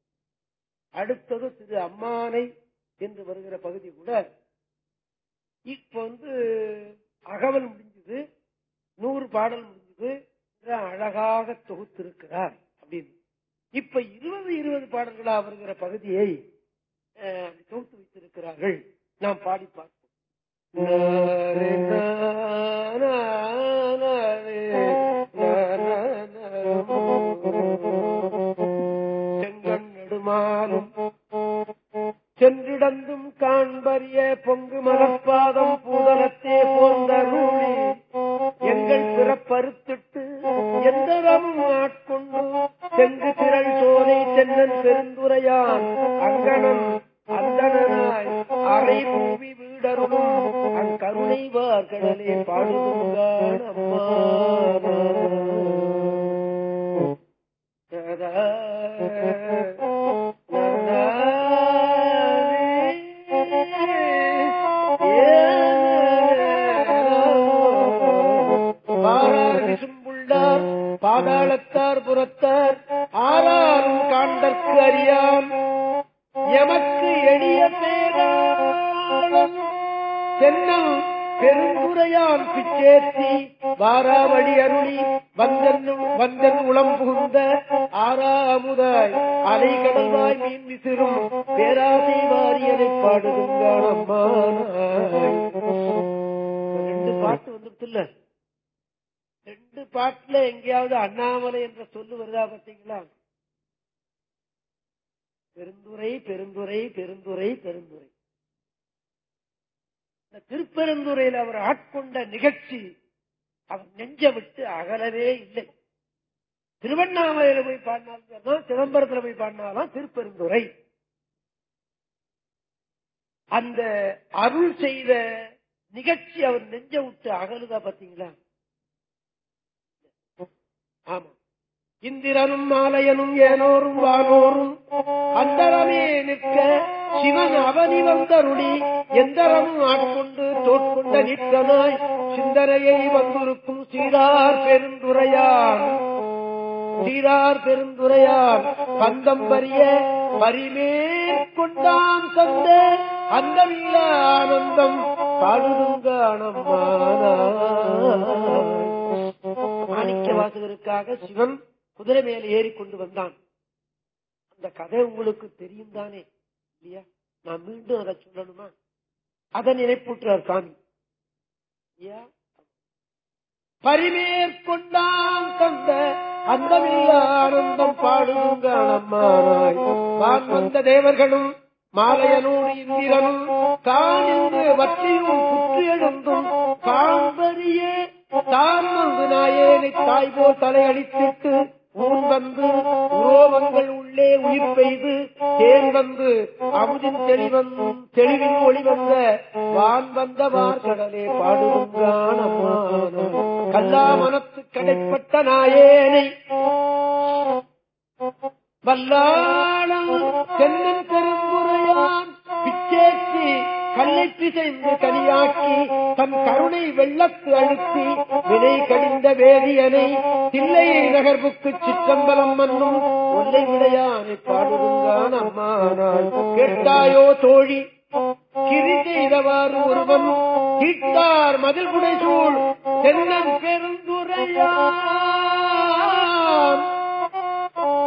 அடுத்தது திரு அம்மானை என்று வருகிற பகுதி கூட இப்ப வந்து அகவல் முடிஞ்சது நூறு பாடல் முடிஞ்சது அழகாக தொகுத்திருக்கிறார் அப்படின்னு. இப்ப இருபது இருபது பாடல்களா வருகிற பகுதியை தொகுத்து வைத்திருக்கிறார்கள். நாம் பாடி பார்ப்போம். பெருமானும் சென்றிடந்தும் காண்பறிய பொங்கு மரப்பாதம் பூதலத்தே போந்த ரூழி எங்கள் பிறப்பறுத்திட்டு எந்தரமும் ஆட்கொண்டு செங்கு திரள் சோலை சென்னன் பெருந்துரையான். அங்கணன் அந்தனாய் அரை பூவி வீடரும் அங்கருணை வார்கடலே பாடுதுங்கான் அம்மா. பாராரிசும்புள்ளார் புறத்தார் ஆறாரும் காண்டற்கு அறியாம். எமக்கு எளிய பேராளன் சென்னம் பெருந்துரையான் பிச்சேத்தி வாராவழி அருளி வந்தன் வந்தன் உளம் புகுந்த ஆறாமுதாய் அலை கடல்வாய் மீன் விசிறும் பேராசை வாரியனை பாடுதுங்கான் ரெண்டு பாட்டு வந்துருச்சுல்ல ரெண்டு பாட்டுல எங்கேயாவது அண்ணாமலை என்ற சொல்லு வருதா பார்த்தீங்களா? பெருந்துரை பெருந்துரை பெருந்துரை பெருந்துரை இந்த திருப்பெருந்துரையில் அவர் ஆட்கொண்ட நிகழ்ச்சி அவர் நெஞ்ச விட்டு அகலவே இல்லை. திருவண்ணாமலையில போய் பாடினாலும் சிதம்பரத்துல போய் பாடினாலும் திருப்பெருந்துறை. அந்த அருள் செய்த நிகழ்ச்சி அவர் நெஞ்ச விட்டு அகலுதா பாத்தீங்களா ஆமா. இந்திரனும் மாலையனும் ஏனோரும் வானோரும் அந்தரமே நிற்க சிவன் அவனி வந்தருளி எந்தரமும் ஆட்கொண்டு தோற்கொண்ட நிற்றனாய் சிந்தனையை வந்திருக்கும் சீரார் பெருந்துரையார். சீரார் பெருந்துரையார் பந்தம் பரிய பரிமேற்கொண்டான் தந்த அந்தமில்ல ஆனந்தம் பாடுதுங்கானம்மான மாணிக்க வாசகருக்காக சிவன் குதிரை மேல ஏறி கொண்டு வந்தான். அந்த கதை உங்களுக்கு தெரியும் தானே இல்லையா? நான் மீண்டும் அதை சொல்லணுமா? அதை நினைப்பூட்டுறார் சாமி பரிமேற்கொண்டான் தந்த அந்தமில்ல ஆனந்தம் வந்த தேவர்களும் மாலையனோடு இந்திரனும் காணிந்து வற்றியும் புற்று எழுந்தும் காம்பரியே தான் வந்து நாயேனை தாய் போல் தலையடித்திட்டு ஊன் வந்து உரோவங்கள் உள்ளே உயிர் பெய்து தேன் வந்து அமுதின் தெளிவன் தெளிவின் ஒளி வந்த வான் வந்த வார்கடலே பாடுகின்றான் கல்லா மனத்து கடைப்பட்ட நாயேனை வல்லாளம் தென்னன் பெருந்துரையான் பிச்சேற்றி கல்லை பிசைந்து தனியாக்கி தம் கருணை வெள்ளத்து அழுத்தி வினை கடிந்த வேதியனை தில்லையை நகர்வுக்கு சிற்றம்பலம் மன்னும் ஒல்லை விடையானை பாடுகிறான் அம்மானால். கேட்டாயோ தோழி? கிரி செய்தவாறு ஒருவன் தீட்டார் மதில் புடைசூழ் தென்னன் பெருந்துரையான்.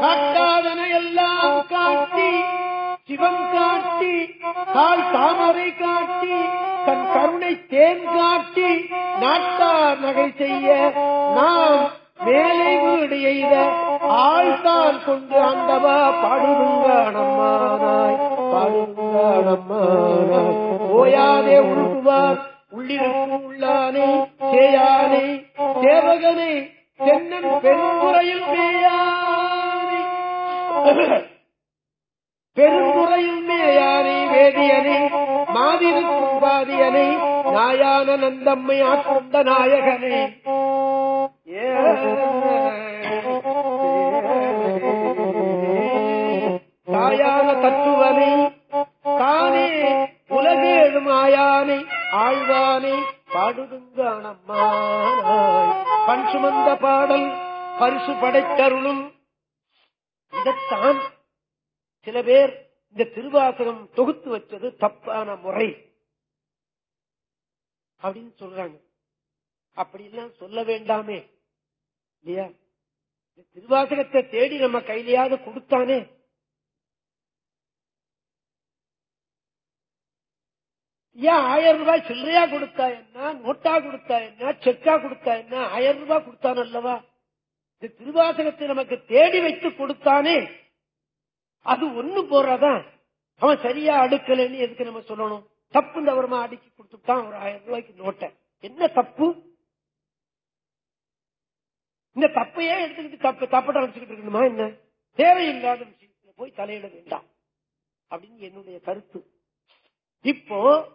காட்டாதன எல்லாம் காட்டி சிவம் காட்டி தாய் தாமரை காட்டி தன் கருணை தேன் காட்டி நாட்டார் நகை செய்ய நாம் மேலை வீடு எய்த ஆழ்த்தால் கொண்டு ஆண்டவா பாடுங்கானம்மானாய் பாடுங்கானம்மானாய் ஓயாதே உருகுவார் உள்ளிருக்கும் உள்ளானை சேயானை சேவகனை தென்னன் பெருங்குறையில் மேயானை பெருந்துறையில் மேயானை வேதியனை மாதிருக்கும் பாதியனை நாயான நந்தம்மை ஆட்கொண்ட நாயகனே. தாயான தத்துவனை தானே உலகேழும் ஆயானை ஆழ்வானை பாடுதுங்கானம்மானாய் பண் சுமந்த பாடல் பரிசு படைத்தருளும். இதைத்தான் சில பேர் இந்த திருவாசகம் தொகுத்து வச்சது தப்பான முறை அப்படின்னு சொல்றாங்க. அப்படி எல்லாம் சொல்ல வேண்டாமே. இல்லையா? திருவாசகத்தை தேடி நம்ம கையிலையாவது கொடுத்தானே. ஏன் ஆயிரம் ரூபாய் சில்லறையா கொடுத்தா என்ன? நோட்டா கொடுத்தா என்ன? செக்கா கொடுத்தா என்ன? ஆயிரம் ரூபாய் கொடுத்தான் அல்லவா இந்த திருவாசகத்தை நமக்கு தேடி வைத்து கொடுத்தானே. அது ஒண்ணு போறாதான். அவன் சரியா அடுக்கலன்னு எதுக்கு நம்ம சொல்லணும்? தப்பு தவறுமா அடுக்கி கொடுத்துட்டான் ஒரு ஆயிரம் ரூபாய்க்கு நோட்டை. என்ன தப்பு? இந்த தப்பையே எடுத்துக்கிட்டு தப்பு தப்பட்ட அடிச்சுக்கிட்டு இருக்கணுமா என்ன? தேவையில்லாத விஷயத்துல போய் தலையிட வேண்டாம். அப்படின்னு என்னுடைய கருத்து. இப்போ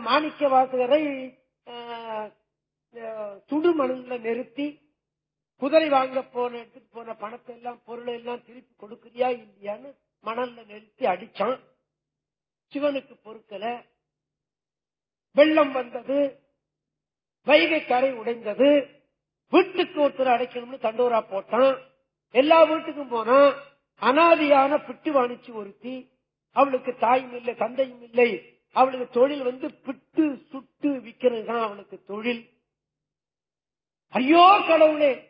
மாணிக்க வாசகரை அஹ், நிறுத்தி குதிரை வாங்க போன எடுத்துட்டு போன பணத்தை எல்லாம் பொருளை எல்லாம் திருப்பி கொடுக்குறியா இல்லையான்னு மணல்ல நிறுத்தி அடிச்சான். சிவனுக்கு பொறுக்கல. வெள்ளம் வந்தது. வைகை கரை உடைந்தது. வீட்டுக்கு ஒருத்தர் அடைக்கணும்னு தண்டோரா போட்டான். எல்லா வீட்டுக்கும் போனா அனாதியான பிட்டு வாணிச்சு ஒருத்தி. அவளுக்கு தாயும் இல்லை தந்தையும் இல்லை. அவளுக்கு தொழில் வந்து பிட்டு சுட்டு விக்கிறது தான் அவளுக்கு தொழில். ஐயோ கடவுளே!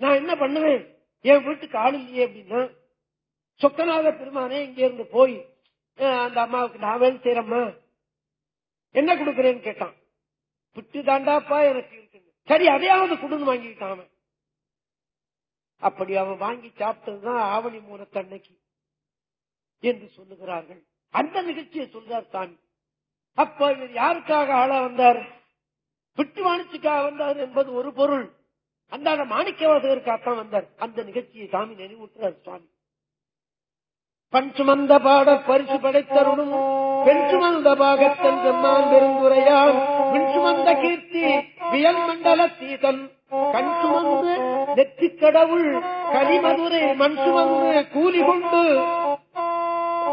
நான் என்ன பண்ணுவேன்? என் வீட்டுக்கு ஆள் இல்லையே அப்படின்னா சொக்கநாத பெருமானே இங்க இருந்து போய் அந்த அம்மாவுக்கு நான் வேலை செய்யறம்மா என்ன கொடுக்கறேன்னு கேட்டான். பிட்டு தாண்டாப்பா எனக்கு இருக்கு. சரி அதையாவது குடுன்னு வாங்கிக்கிட்டான் அவன். அப்படி அவன் வாங்கி சாப்பிட்டதுதான் ஆவணி மூலத்தன்னைக்கு என்று சொல்லுகிறார்கள். அந்த நிகழ்ச்சியை சொல்றார் சாமி. அப்ப இவர் யாருக்காக ஆளா வந்தார்? விட்டு வாணிச்சுக்காக வந்தார் என்பது ஒரு பொருள். அந்த மாணிக்கவாசகருக்காகத்தான் வந்தார். அந்த நிகழ்ச்சியை சாமி நினைவூட்டுறார் சுவாமி. பண் சுமந்த பாட பரிசு படைத்தருணும் பெண் சுமந்த பாகத்தன் செம்மான் பெருந்துரையான் விண் சுமந்த கீர்த்தி வியல் மண்டல சீதன் கண் சுமந்து நெற்றி கடவுள் கனிமதுரை மண் சுமந்து கூலி கொண்டு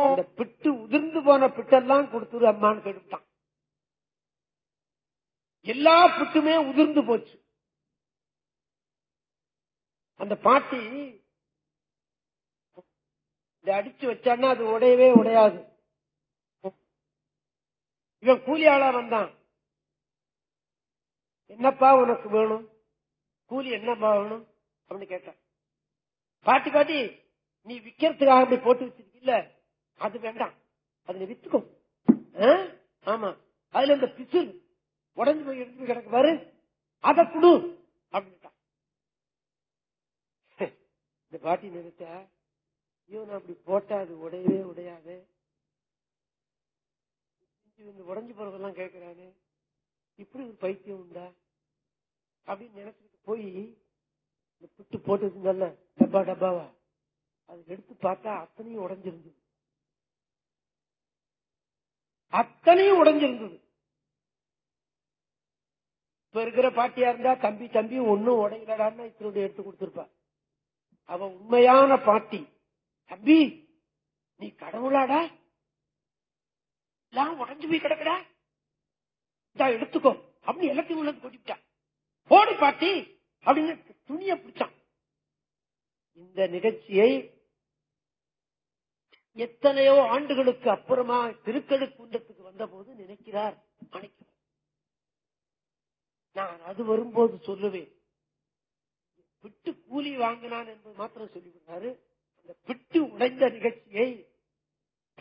அந்த பிட்டு உதிர்ந்து போன பிட்டெல்லாம் கொடுத்துரு அம்மான்னு கேட்டுட்டான். எல்லா பிட்டுமே உதிர்ந்து போச்சு. அந்த பாட்டி அடிச்சு வச்சான்னா அது உடையவே உடையாது. இவன் கூலி ஆளா வந்தான். என்னப்பா உனக்கு வேணும்? கூலி என்னப்பா வேணும்? அப்படின்னு கேட்டான். பாட்டி பாட்டி நீ விக்கிறதுக்காக அப்படி போட்டு வச்சிருக்கீல்ல? அது வேண்டாம். அது வித்துக்கும் ஆமா. அதுல இந்த பிசு உடஞ்சு போய் எடுத்து கிடக்கு பாரு. அதை குடு. இந்த பாட்டி நினைச்சா ஐயோ நான் அப்படி போட்டா அது உடையவே உடையாது. இந்த போறதெல்லாம் கேட்கிறானே இப்படி ஒரு பைத்தியம் உண்டா? அப்படின்னு நினைச்சிட்டு போய் இந்த புட்டு போட்டு டப்பா டப்பாவா? அது எடுத்து பார்த்தா அத்தனையும் உடஞ்சிருந்தது. அத்தனையும் உடஞ்சிருந்தது. இப்ப இருக்கிற பாட்டியா இருந்தா தம்பி தம்பி ஒன்னும் உடையலடான்னு இத்தனோட எடுத்து கொடுத்திருப்பா. அவ உண்மையான பாட்டி. தம்பி நீ கடவுளாடா. எல்லாம் உடஞ்சு போய் கிடக்குடா. இதா எடுத்துக்கோ. அப்படின்னு எல்லாத்தையும் உள்ள கொட்டிவிட்டா. போடு பாட்டி அப்படின்னு துணிய பிடிச்சான். இந்த நிகழ்ச்சியை எத்தனையோ ஆண்டுகளுக்கு அப்புறமா திருக்கழுக்குன்றத்துக்கு வந்த போது நினைக்கிறார் மாணிக்கம் நான் அது வரும்போது சொல்லுவேன். பிட்டு கூலி வாங்கினான் என்பது மாத்திரம் சொல்லிவிட்டாரு. அந்த பிட்டு உடைந்த நிகழ்ச்சியை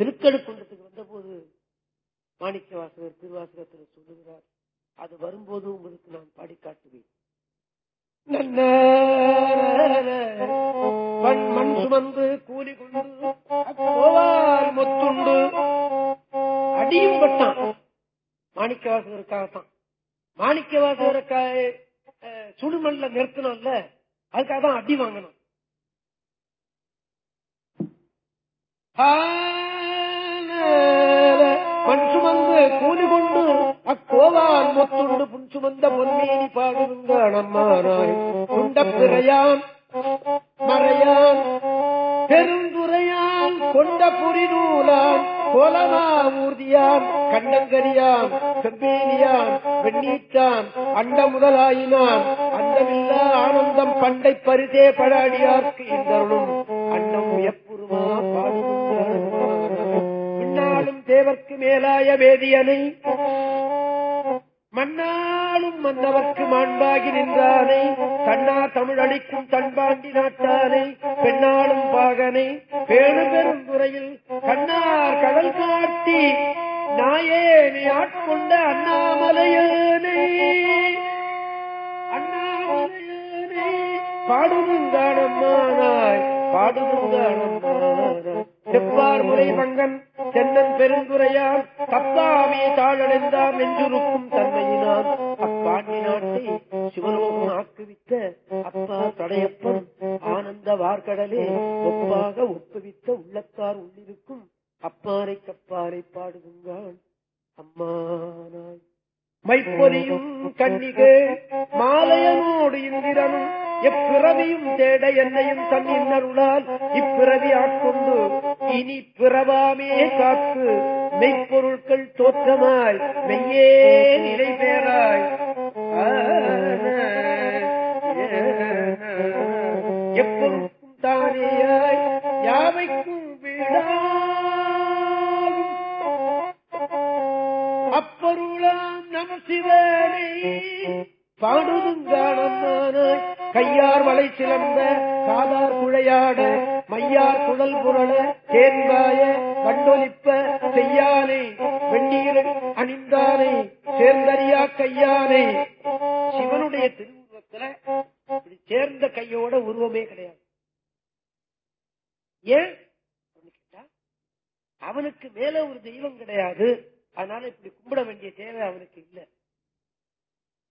திருக்கழுக்குன்றத்துக்கு வந்த போது மாணிக்க வாசகர் திருவாசகத்தில் சொல்லுகிறார். அது வரும்போது உங்களுக்கு நான் பாடி காட்டுவேன். மண் சுமந்து கூலி கொண்டு போவார் மொத்துண்டு அடியும் பட்டான். மாணிக்க வாசகருக்காகத்தான் மாணிக்கவாசகருக்காக அஹ், சுடுமண்ல நிறுத்தினான்ல. அதுக்காக தான் அடி வாங்கணும் மൺസുമന്ന് കൂലുകൊണ്ട് അക്കോവാൻ മൊത്തുണ്ട് പുൻസുമന്ത പൊന്മീനി പാടുണ്ടാണമ്മാറായി ഉണ്ടപ്പിറയാൻ മറയാൻ പെരുന്തുറയാൻ കൊണ്ട പുരിനൂലാൻ கோலமா ஊர்தியான் கண்டங்கரியான் செம்பேனியான் வெண்ணீற்றான் அண்ட முதலாயினான் அண்டமில்லா ஆனந்தம் பண்டை பரிதே படாடியார்க்கு இந்தருளும் அண்டம் உயப்புருமா பாடுதும் தேவர்க்கு மேலாய வேதியனை மன்னாலும் மன்னவர்க்கு மாண்பாகி நின்றானை தன்னா தமிழ் அளிக்கும் தன்பாண்டி நாட்டானை பெண்ணாலும் பாகனை பேணு பெரும் துறையில் கண்ணார் கடல் காட்டி நாயேனை ஆட்கொண்ட அண்ணாமலையனை. அண்ணாமலையனை பாடுதுங்கானம்மானாய் பாடுதுங்கானம்மானாய் செவ்வார் முறை மங்கன் சென்னன் பெருந்துரையால் தப்பாமே தாழடைந்தார் நெஞ்சுருக்கும் தன்மையினால் அப்பாண்டி நாட்டை சிவலோகம் ஆக்குவித்த அப்பா தடையப்பன் ஆனந்த வார்கடலே ஒப்பாக ஒப்புவித்த உள்ளத்தார் உள்ளிருக்கும் அப்பாறை கப்பாறை பாடுதுங்கான் அம்மானாய். மைப்பொறியும் கண்ணிகே மாலையனோடு இந்திரனும் எப்பிறவியும் தேட என்னையும் தன் இன்னருளால் இப்பிறவி ஆட்கொண்டு இனி பிறவாமே காத்து மெய்ப்பொருட்கள் தோற்றமாய் மெய்யே நிலை பெறாய் எப்பொருட்கும் தானேயாய் யாவைக்கும் வீடாகும் அப்பருளாம் நம சிவனை பாடுதுங்கானம்மானாய் கையார் வளை சிலம்ப காதார் குழையாட மையார் குழல் புரள தேன்காய கண்டொலிப்ப செய்யானை. வெண்ணீர் அணிந்தானை சேர்ந்தறியா கையானை. சிவனுடைய திருவுருவத்துல இப்படி சேர்ந்த கையோட உருவமே கிடையாது. ஏன்? அவனுக்கு மேல ஒரு தெய்வம் கிடையாது. அதனால இப்படி கும்பிட வேண்டிய தேவை அவனுக்கு இல்லை.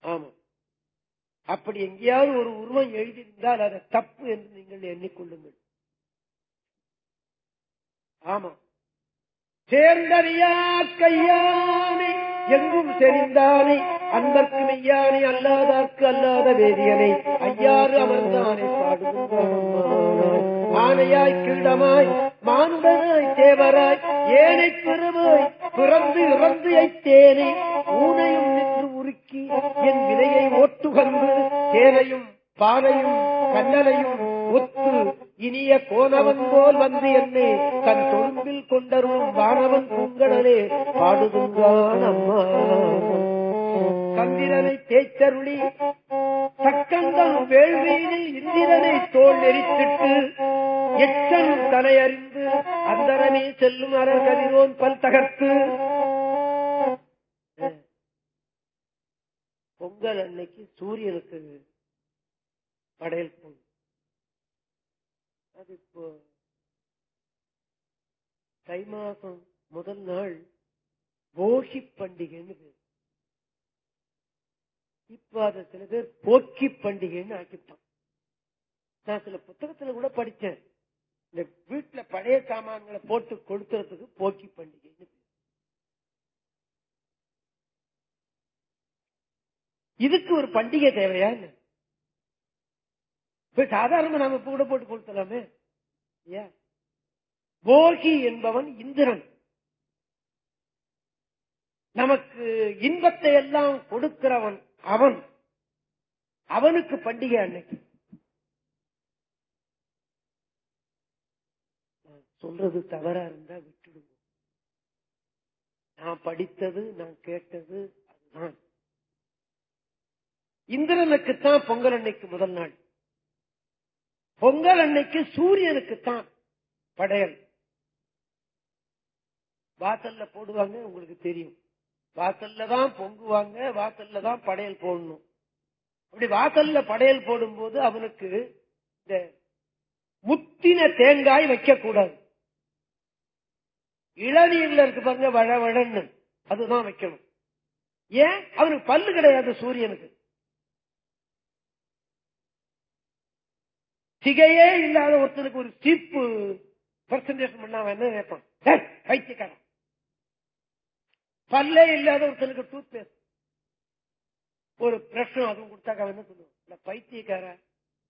ஆமா. அப்படி எங்கேயாவது ஒரு உருவம் எழுதியிருந்தால் அதை தப்பு என்று நீங்கள் எண்ணிக்கொள்ளுங்கள். ஆமா. சேர்ந்தறியா கையானை எங்கும் செறிந்தானை அன்பர்க்கு மெய்யானை அல்லாதார்க்கு அல்லாத வேதியனை ஐயாறு அமர்ந்தானை பாடுகின்றான் ஆனையாய் கீழமாய் மானுடனாய் தேவராய் ஏனை பெருமாய் பிறந்து இறந்து ஐத்தேனே ஊனையும் நின்று உருக்கி என் விதையை ஓட்டு வந்து தேனையும் பானையும் கண்ணலையும் ஒத்து இனிய கோனவன் போல் வந்து என்னை தன் தொழும்பில் கொண்டரும் வானவன் பூங்கடலே பாடுதுங்கான் அம்மா. சந்திரனை தேய்ச்சருளி சக்கந்தன் வேள்வியினில் இந்திரனை தோல் நெறித்திட்டு எச்சனும் தலையறிந்து அந்தரமே செல்லும் அரர் கதிரோன் பல் தகர்த்து. பொங்கல் அன்னைக்கு சூரியனுக்கு படையல் போகும் அது இப்போ தை மாசம் முதல் நாள் போகி பண்டிகைன்னு இப்போ அதை சில பேர் போக்கி பண்டிகைன்னு ஆக்கிட்டான் நான் சில புத்தகத்துல கூட படிச்சேன் இந்த வீட்டுல பழைய சாமான்களை போட்டு கொடுத்துறதுக்கு போக்கி பண்டிகைன்னு இதுக்கு ஒரு பண்டிகை தேவையா இப்ப சாதாரணமா நாம இப்ப கூட போட்டு கொடுத்தலாமே போகி என்பவன் இந்திரன். நமக்கு இன்பத்தை எல்லாம் கொடுக்கிறவன். அவன் அவனுக்கு பண்டிகை அன்னைக்கு. நான் சொல்றது தவறா இருந்தா விட்டுடுங்க. நான் படித்தது நான் கேட்டது அதுதான். இந்திரனுக்குத்தான் பொங்கல் அன்னைக்கு முதல் நாள். பொங்கல் அன்னைக்கு சூரியனுக்குத்தான் படையல். வாசல்ல போடுவாங்க உங்களுக்கு தெரியும். வாசல்ல தான் பொங்குவாங்க வாசல்ல தான் படையல் போடணும். அப்படி வாசல்ல படையல் போடும்போது அவனுக்கு இந்த முத்தின தேங்காய் வைக்க கூடாது இளநீர்ல இருக்கு பாருங்க வழவழன்னு அதுதான் வைக்கணும். ஏன்? அவனுக்கு பல்லு கிடையாது சூரியனுக்கு. சிகையே இல்லாத ஒருத்தனுக்கு ஒரு சீப்பு பர்சன்டேஷன் பண்ணா என்ன நினைப்பான்? வைத்தியக்காரன் பைத்தியக்காரன். பல்லே இல்லாத ஒருத்தனுக்கு டூத் பேஸ்ட் ஒரு பிரஷ்னம் அதுவும் கொடுத்தாக்க என்ன சொல்லுவான்? பைத்தியக்கார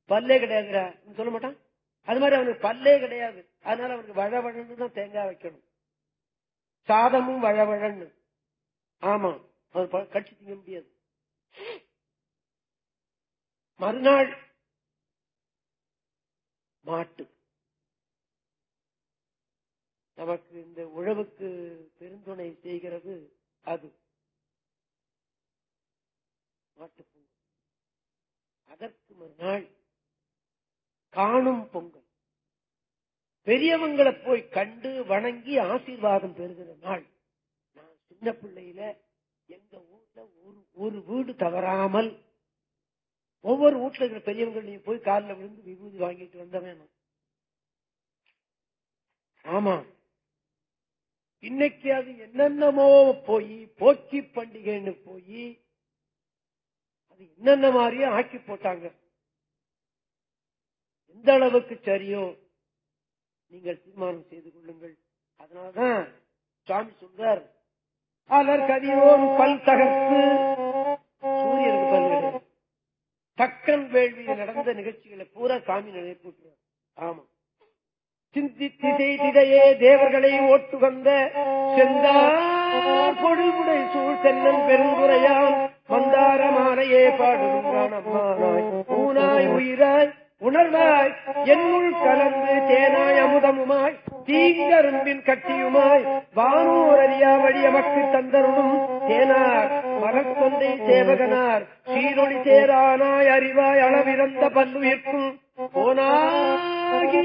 பல்லே கிடையாதுடா. சொல்ல மாட்டான். அது மாதிரி அவனுக்கு பல்லே கிடையாது. அதனால அவனுக்கு வழவழன்னு தான் தேங்காய் வைக்கணும். சாதமும் வழவழன்னு. ஆமா அது கட்சி திங்க முடியாது. மறுநாள் மாட்டு. நமக்கு இந்த உழவுக்கு பெருந்துணை செய்கிறது அது. மாட்டுப் பொங்கல். அதற்கு மறுநாள் காணும் பொங்கல். பெரியவங்களை போய் கண்டு வணங்கி ஆசீர்வாதம் பெறுகிற நாள். நான் சின்ன பிள்ளையில எங்க ஊர்ல ஒரு ஒரு வீடு தவறாமல் ஒவ்வொரு வீட்டுல இருக்கிற பெரியவங்களையும் போய் காலில் விழுந்து விபூதி வாங்கிட்டு வந்தவன் ஆமா இன்னைக்கு அது என்னென்னமோ போய் போக்கி பண்டிகைன்னு போய் அது என்னென்ன மாதிரியே ஆக்கி போட்டாங்க. எந்த அளவுக்கு சரியோ நீங்கள் தீர்மானம் செய்து கொள்ளுங்கள். அதனாலதான் சுவாமி சொல்றார் அலர் கதிரோன் பல் தகர்த்து சூரியனுக்கு தக்கன் வேள்வியில் நடந்த நிகழ்ச்சிகளை பூரா சாமி நினைப்பூட்டுறார். ஆமா. சிந்தித்திசை திதையே தேவர்களை ஓட்டு வந்த செந்தார் பொழுதுடை சூழ் தென்னன் பெருந்துரையான் மந்தாரமானையே பாடுகிறான் ஊனாய் உயிராய் உணர்வாய் என்னுள் கலந்து தேனாய் அமுதமுமாய் தீங்கரும்பின் கட்டியுமாய் வானூர் அறியா வழி எமக்கு தந்தருணும் தேனார் மரத்தொன்றை சேவகனார் சீரொளி சேரானாய் அறிவாய் அளவிறந்த பல்லுயிர்க்கும் போனாகி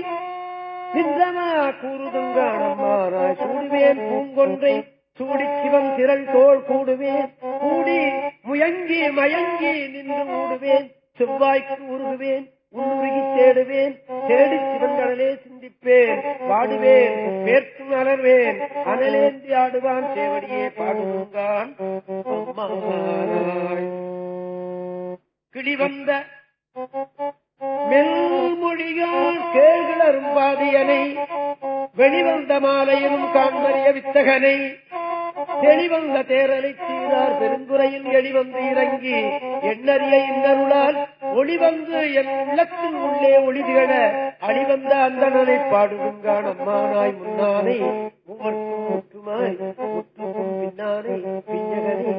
நின்றமா கூறுதுங்கானம்மானாய் சூடுவேன் பூங்கொன்றை சூடி சிவன் திரள் தோள் கூடுவேன். கூடி முயங்கி மயங்கி நின்று ஊடுவேன் செவ்வாய்க்கு உருகுவேன் உன்னுருகி தேடுவேன். தேடி சிவன்களே சிந்திப்பேன். பாடுவேன் மேற்கு அலர்வேன் அனலேந்தி ஆடுவான் சேவடியே பாடுவான். கிளி வந்த மெல்மொழியால் கேள்களரும் பாதியனை வெளிவந்த மாலையிலும் காண்பறிய வித்தகனை தெளிவந்த தேரலை சீரார் பெருங்குறையில் எளிவந்து இறங்கி எண்ணறிய இன்னருளால் ஒளிவந்து என் உள்ளத்தின் உள்ளே ஒளிதிகழ அழிவந்த அந்தணனை பாடுதுங்கான் அம்மானாய் முன்னானை மூவர்க்கும் முற்றுமாய் முற்றுக்கும் பின்னானை பிஞ்சகனை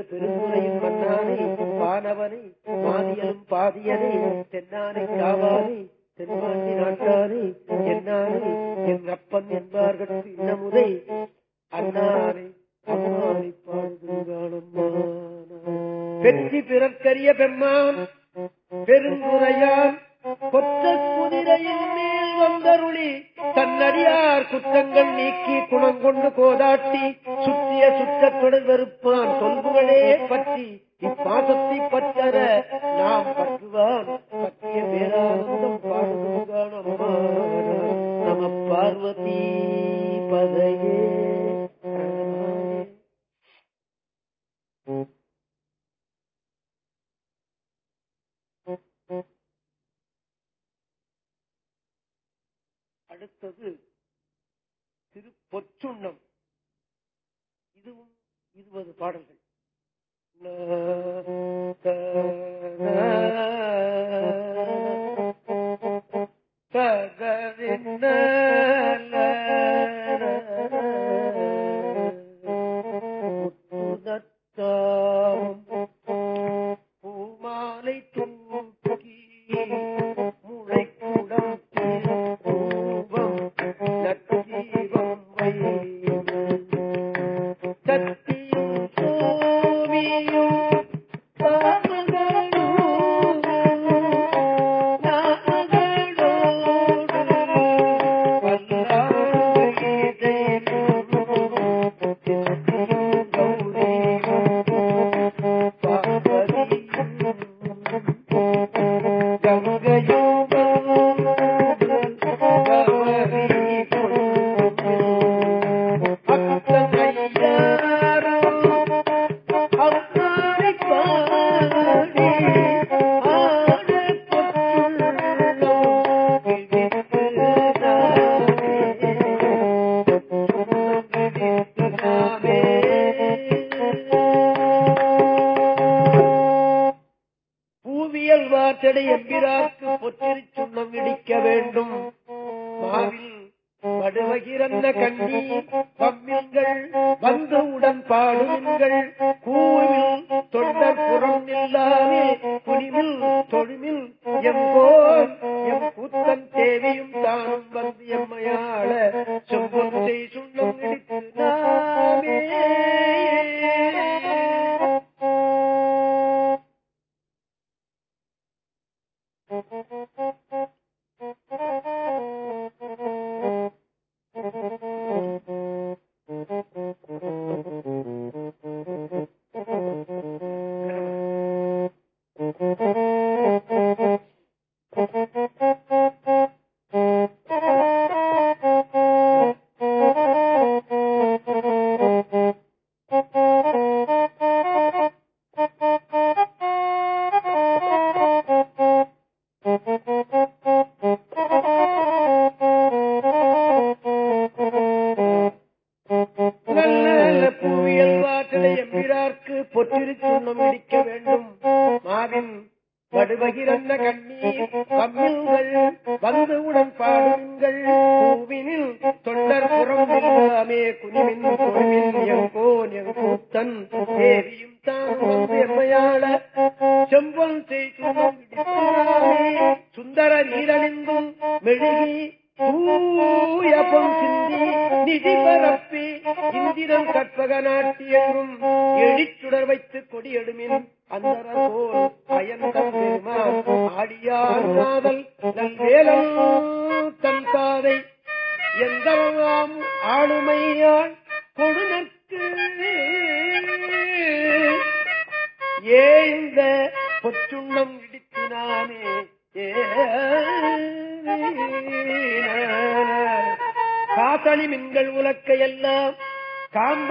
பேணு பெருங்குறையின் மன்னானை வானவனை மாதியலும் பாதியனை தென்னானை காவானை தென்பாண்டி நாட்டானை என்னானை என் அப்பன் என்பார்கள் இன்னமுதை. அண்ணானை அம்மானை பாடுதுங்கானம்மான வெற்றி பிறர்க்கரிய பெம்மான் பெருங்குறையான் கொத்த குதிரையின் மேல் வந்தருளி தன்னடியார் குற்றங்கள் நீக்கி குணங்கொண்டு கோதாட்டி சுற்றிய சுற்றத்துடன் வெறுப்பான் தொல்புகளே பற்றி இப்பாசத்தை பற்றற நாம் பற்றுவான். பற்றிய பேரானந்தம் பாடுதுங்கானம்மான நம பார்வதி பதையே. அடுத்தது திரு பொற்றுண்ணம் இதுவும் இருபது பாடல்கள் பூமாலை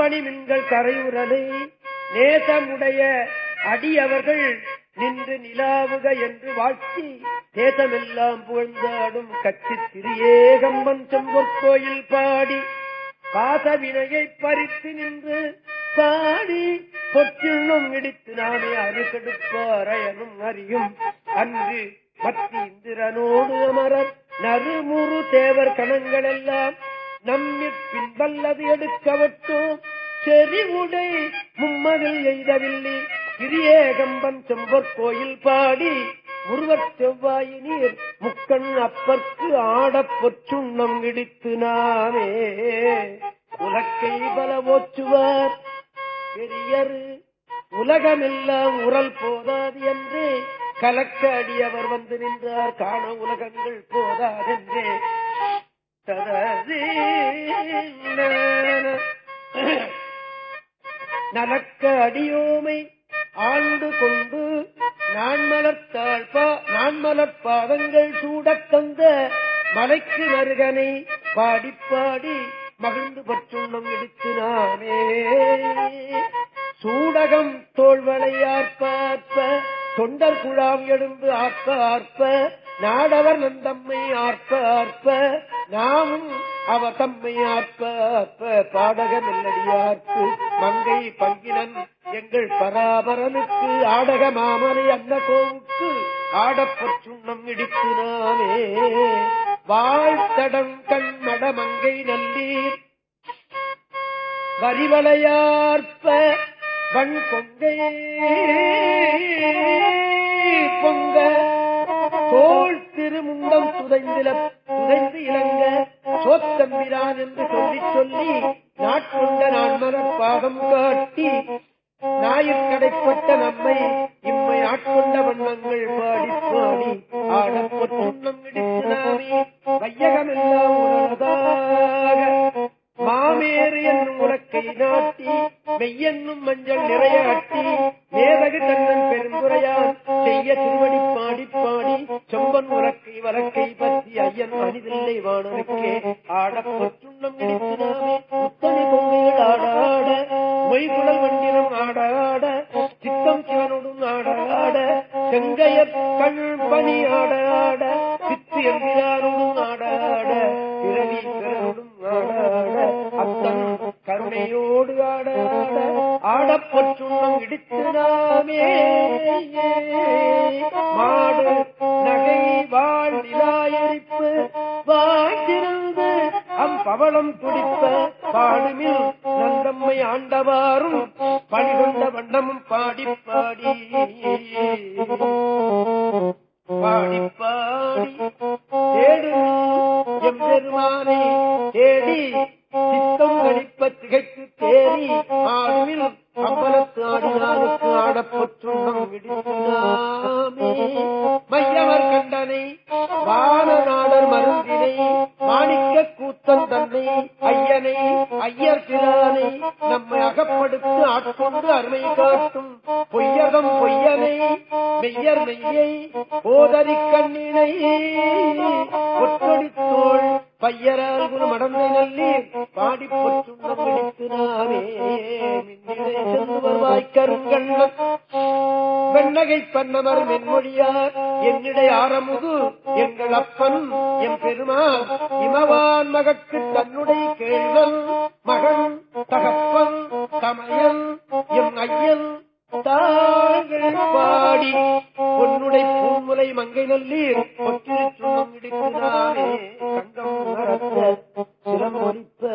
காம்பணி மின்கள் கரையுறலை நேசமுடைய அடியவர்கள் நின்று நிலாவுக என்று வாழ்த்தி தேசமெல்லாம் புகழ்ந்தாடும் கட்சி திரியேகம்பன் செம்பொற்கோயில் பாடி. பாசவினையை பறித்து நின்று பாடி பொற்றினும் இடித்து நானே அருகெடுப்பாரையனும் அறியும். அன்று மத்தி இந்திரனோடு அமரர் நறுமுறு தேவர் கணங்கள் எல்லாம் நம்மிற் பின்பல்லது எடுக்கவட்டும். செறிவுடை மும்மதில் எய்தவில்லை. கிரியேகம்பன் செம்பொற் கோயில் பாடி முருவற் செவ்வாயினீர் முக்கண் அப்பற்கு ஆடப் பொற்றுண்ணம் இடித்து நாமே. உலக்கை பல ஓச்சுவார் பெரியரு உலகமெல்லாம் உரல் போதாது என்று. கலக்க அடியவர் வந்து நின்றார் காண உலகங்கள் போதாதென்றே. நடக்க அடியோமை ஆண்டு கொண்டு நான்மலர்த்தாழ்பா நான்மலர் பாதங்கள் சூடத் தந்த மலைக்கு மருகனை பாடி பாடி மகிழ்ந்து பற்றுள்ளம் எடுத்து நாமே சூடகம் தோல்வளையார் பார்ப்ப தொண்டர் குழாம் எழுந்து ஆர்ப்ப ஆர்ப்ப நாடவர் நந்தம்மை ஆர்ப்ப ஆர்ப்ப. நாமும் அவர் தம்மை ஆர்ப்ப ஆர்ப்ப. பாடக மெல்லடியார்ப்பு மங்கை பங்கினன் எங்கள் பராபரனுக்கு ஆடக மாமலை அன்ன கோவுக்கு ஆடப்பற்றுண்ணம் இடித்து நாமே வாழ்த்தடம் கண் மடமங்கை நல்லீர் வரிவளையார்ப்ப வண் கொங்கை பொங்க தோல் திருமுண்டம் துதைந்தில துதைந்து இலங்க சோத்தம்பிரான் என்று சொல்லி சொல்லி நாட்கொண்ட நான் மனப்பாகம் காட்டி ஞாயிற்கடைப்பட்ட நம்மை இம்மை ஆட்கொண்ட வண்ணங்கள் பாடி பாடி ஆடப்பொற்றுண்ணம் இடித்து நாமே வையகமெல்லாம் உணர்வதாக மாமேறு என்னும் உலக்கை நாட்டி மெய்யென்னும் மஞ்சள் நிறைய அட்டி நேரகு கண்ணன் பெருந்துரையான் செய்ய திருவடி பாடி பாடி செம்பன் உறக்கை வலக்கை பற்றி ஐயன் மனிதில்லை வானருக்கே ஆடப்பொற்றுண்ணம் இடித்து நாமே முத்தனை பொங்கைகள் ஆடாட மொய்குடல் வண்டினம் ஆடாட சித்தம் சிவனுடன் ஆடாட செங்கையர் கண் பணி ஆடாட சித்து எம்பிரானோடும் ஆடப்பொற்றுண்ணம் இடித்து மாடு நகை வாழ் நிலாயரிப்பு அம்பவளம் துடிப்ப பாடுமில் நந்தம்மை ஆண்டவாரும் பணிகொண்ட வண்ணமும் பாடி பாடி பாடி பாடி தேடு எம்பெருமானை தேடி ஆட்கொண்டு அருமை காட்டும் பொய்யகம் பொய்யனை மெய்யர் மெய்யை போதறி கண்ணினை. ஒற்றொடித்தோள் பையரால் குரு மடந்தை நல்லி பாடி பொற்றுண்ணம் பிடித்து நாமே சென்று வருவாய் கருங்கண்ணன் வெண்ணகை பன்னவர் மென்மொழியார். என்னிடை ஆரமுது எங்கள் அப்பன் என் பெருமான் இமவான் மகற்கு தன்னுடைய கேள்வன் மகன் தகப்பன் தமையன் ஐயன் தாங்கள் பாடி பொன்னுடை பூமுலை மங்கை நல்லீர் பொற்றிரு சுண்ணம் இடிக்கிறானே சங்கம் நடத்த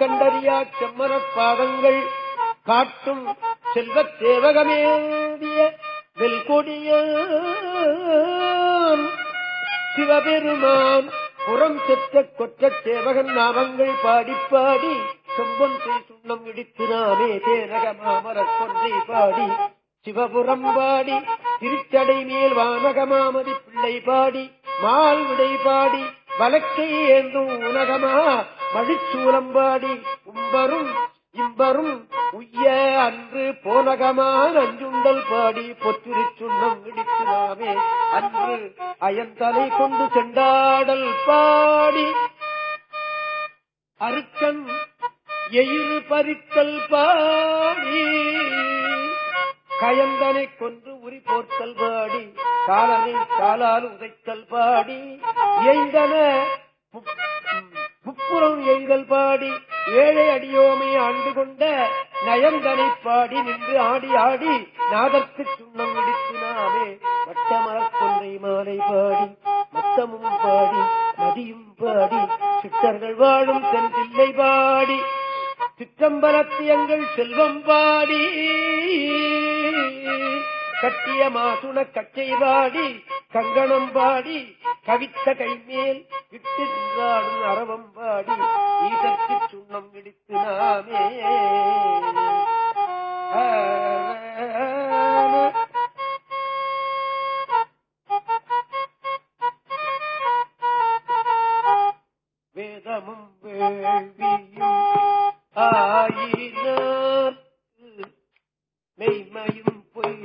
கண்டறியா செம்மரப் பாதங்கள் காட்டும் செல்வத் தேவகமேந்திய வெல்கொடிய சிவபெருமான் புறம் செத்த கொற்ற சேவகன் நாமங்கள் பாடிப்பாடி பாடி சுண்ணம் இடித்து நாமே தேனக மாமரக் கொன்றை பாடி. சிவபுரம் பாடி திருச்சடை மேல் வானக மாமதி பிள்ளை பாடி மால் விடை பாடி வழக்கை ஏந்தும் உலகமா மழிச்சூலம்பாடி உம்பரும் இம்பரும் உய்ய அன்று போனகமான் அஞ்சுண்டல் பாடி பொற்றிரு சுண்ணம் அன்று அயந்தலை கொண்டு செண்டாடல் பாடி அருக்கன் எயிறு பறித்தல் பாடி கயந்தனை கொன்று உரி போர்த்தல் பாடி காலனை காலால் உதைத்தல் பாடி எய்தன முப்புறம் எங்கள் பாடி ஏழை அடியோமை ஆண்டு கொண்ட நயந்தனை பாடி நின்று ஆடி ஆடி நாதற்கு சுண்ணம் இடித்து நாமே வட்டமரக் கொன்றை மாலை பாடி மத்தமும் பாடி நதியும் பாடி சித்தர்கள் வாழும் தன் தென்பிள்ளை பாடி சிற்றம்பலத்தியங்கள் செல்வம் பாடி கட்டிய மாசுன கச்சை பாடி கங்கணம் பாடி கவித்த கைமேல் இட்டிருந்தாடும் அறவம் பாடி ஈதற்கு சுண்ணம் இடித்து நாமே. வேதமும் வேள்வியும் ஆயினார் மெய்மையும் பொய்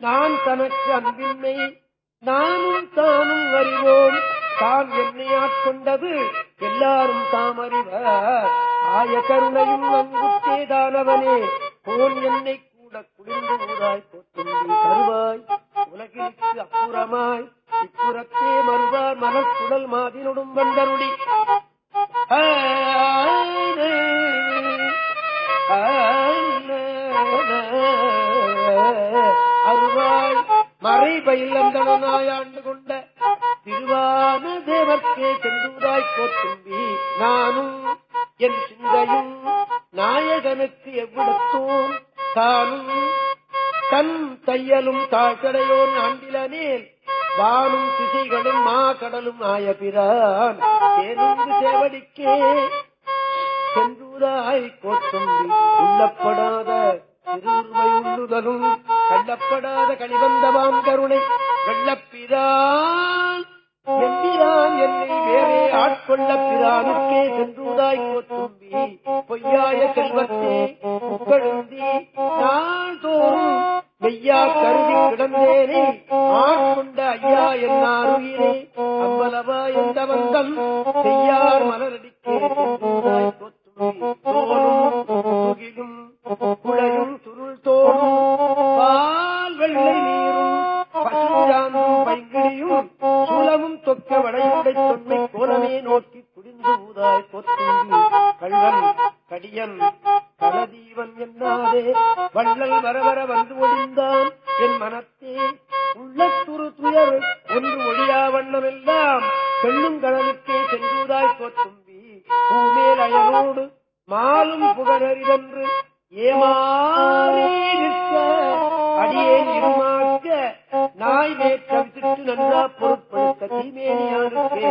நான் தனக்கு அன்பின்மை நானும் தானும் அறிவோம். தான் என்னை ஆட்கொண்டது எல்லாரும் தாம் அறிவர். ஆய கருணையும் அங்குத்தேதானவனே போன் என்னை கூட குளிர்ந்து ஊராய் போற்றும்பி தருவாய். உலகிற்கு அப்புறமாய் இப்புறத்தே மறுவார் மலர்குடல் மாதினொடும் வந்தருளி. அருவாள் மறை பயிலந்தனாய் ஆண்டு கொண்ட திருவான தேவர்க்கே செந்தூராய் கோத்தும்பி நானும் என் சிந்தையும் நாயகனுக்கு எவ்விடத்தோம் தானும். தன் தையலும் தாழ்கடையோன் ஆண்டிலனேல் வானும் திசைகளும் மா கடலும் ஆயபிரான் தேனுந்து சேவடிக்கே செந்தூராய் கோத்தும்பி. உள்ளப்படாத திருவுருவை உள்ளுதலும் கள்ளப்படாத கழிவந்தவான் கருணை. வெள்ளப்பிதான் எம்பிரான் என்னை வேறே ஆட்கொள்ள பிரானுக்கே சென்றூதாய் கோத்தும்பி பொய்யாய செல்வத்தே உட்கழுந்தி நான் தோறும் மெய்யா கருதி கிடந்தேனே. ஆட்கொண்ட ஐயா என்னாருயிரே அவ்வளவா எந்த வந்தம்? செய்யார் மலரடிக்கே சென்றூதாய் கோத்தும்பி தோலும் துகிலும் குழையும் சுருள் தோறும் சூலமும் தொன்மை கோலமே நோக்கி குடிந்து ஊதாய் கொத்தும்பி கள்ளன் கடியன் கலதீவன் என்னாதே? வள்ளல் வர வர வந்து ஒழிந்தான் என் மனத்தே. உள்ளத்துரு துயர் ஒன்று ஒழியா வண்ணமெல்லாம் பெண்ணுங்கடலுக்கே சென்றுதாய் கொத்தும்பி பூமேல் அயனோடு மாலும் புகழறிதென்று ஏமாறி நிற்க அடியே இருமாக்க நாய் மேற்கவிட்டு நன்றா பொருட்படுத்த தீமேனியானுக்கே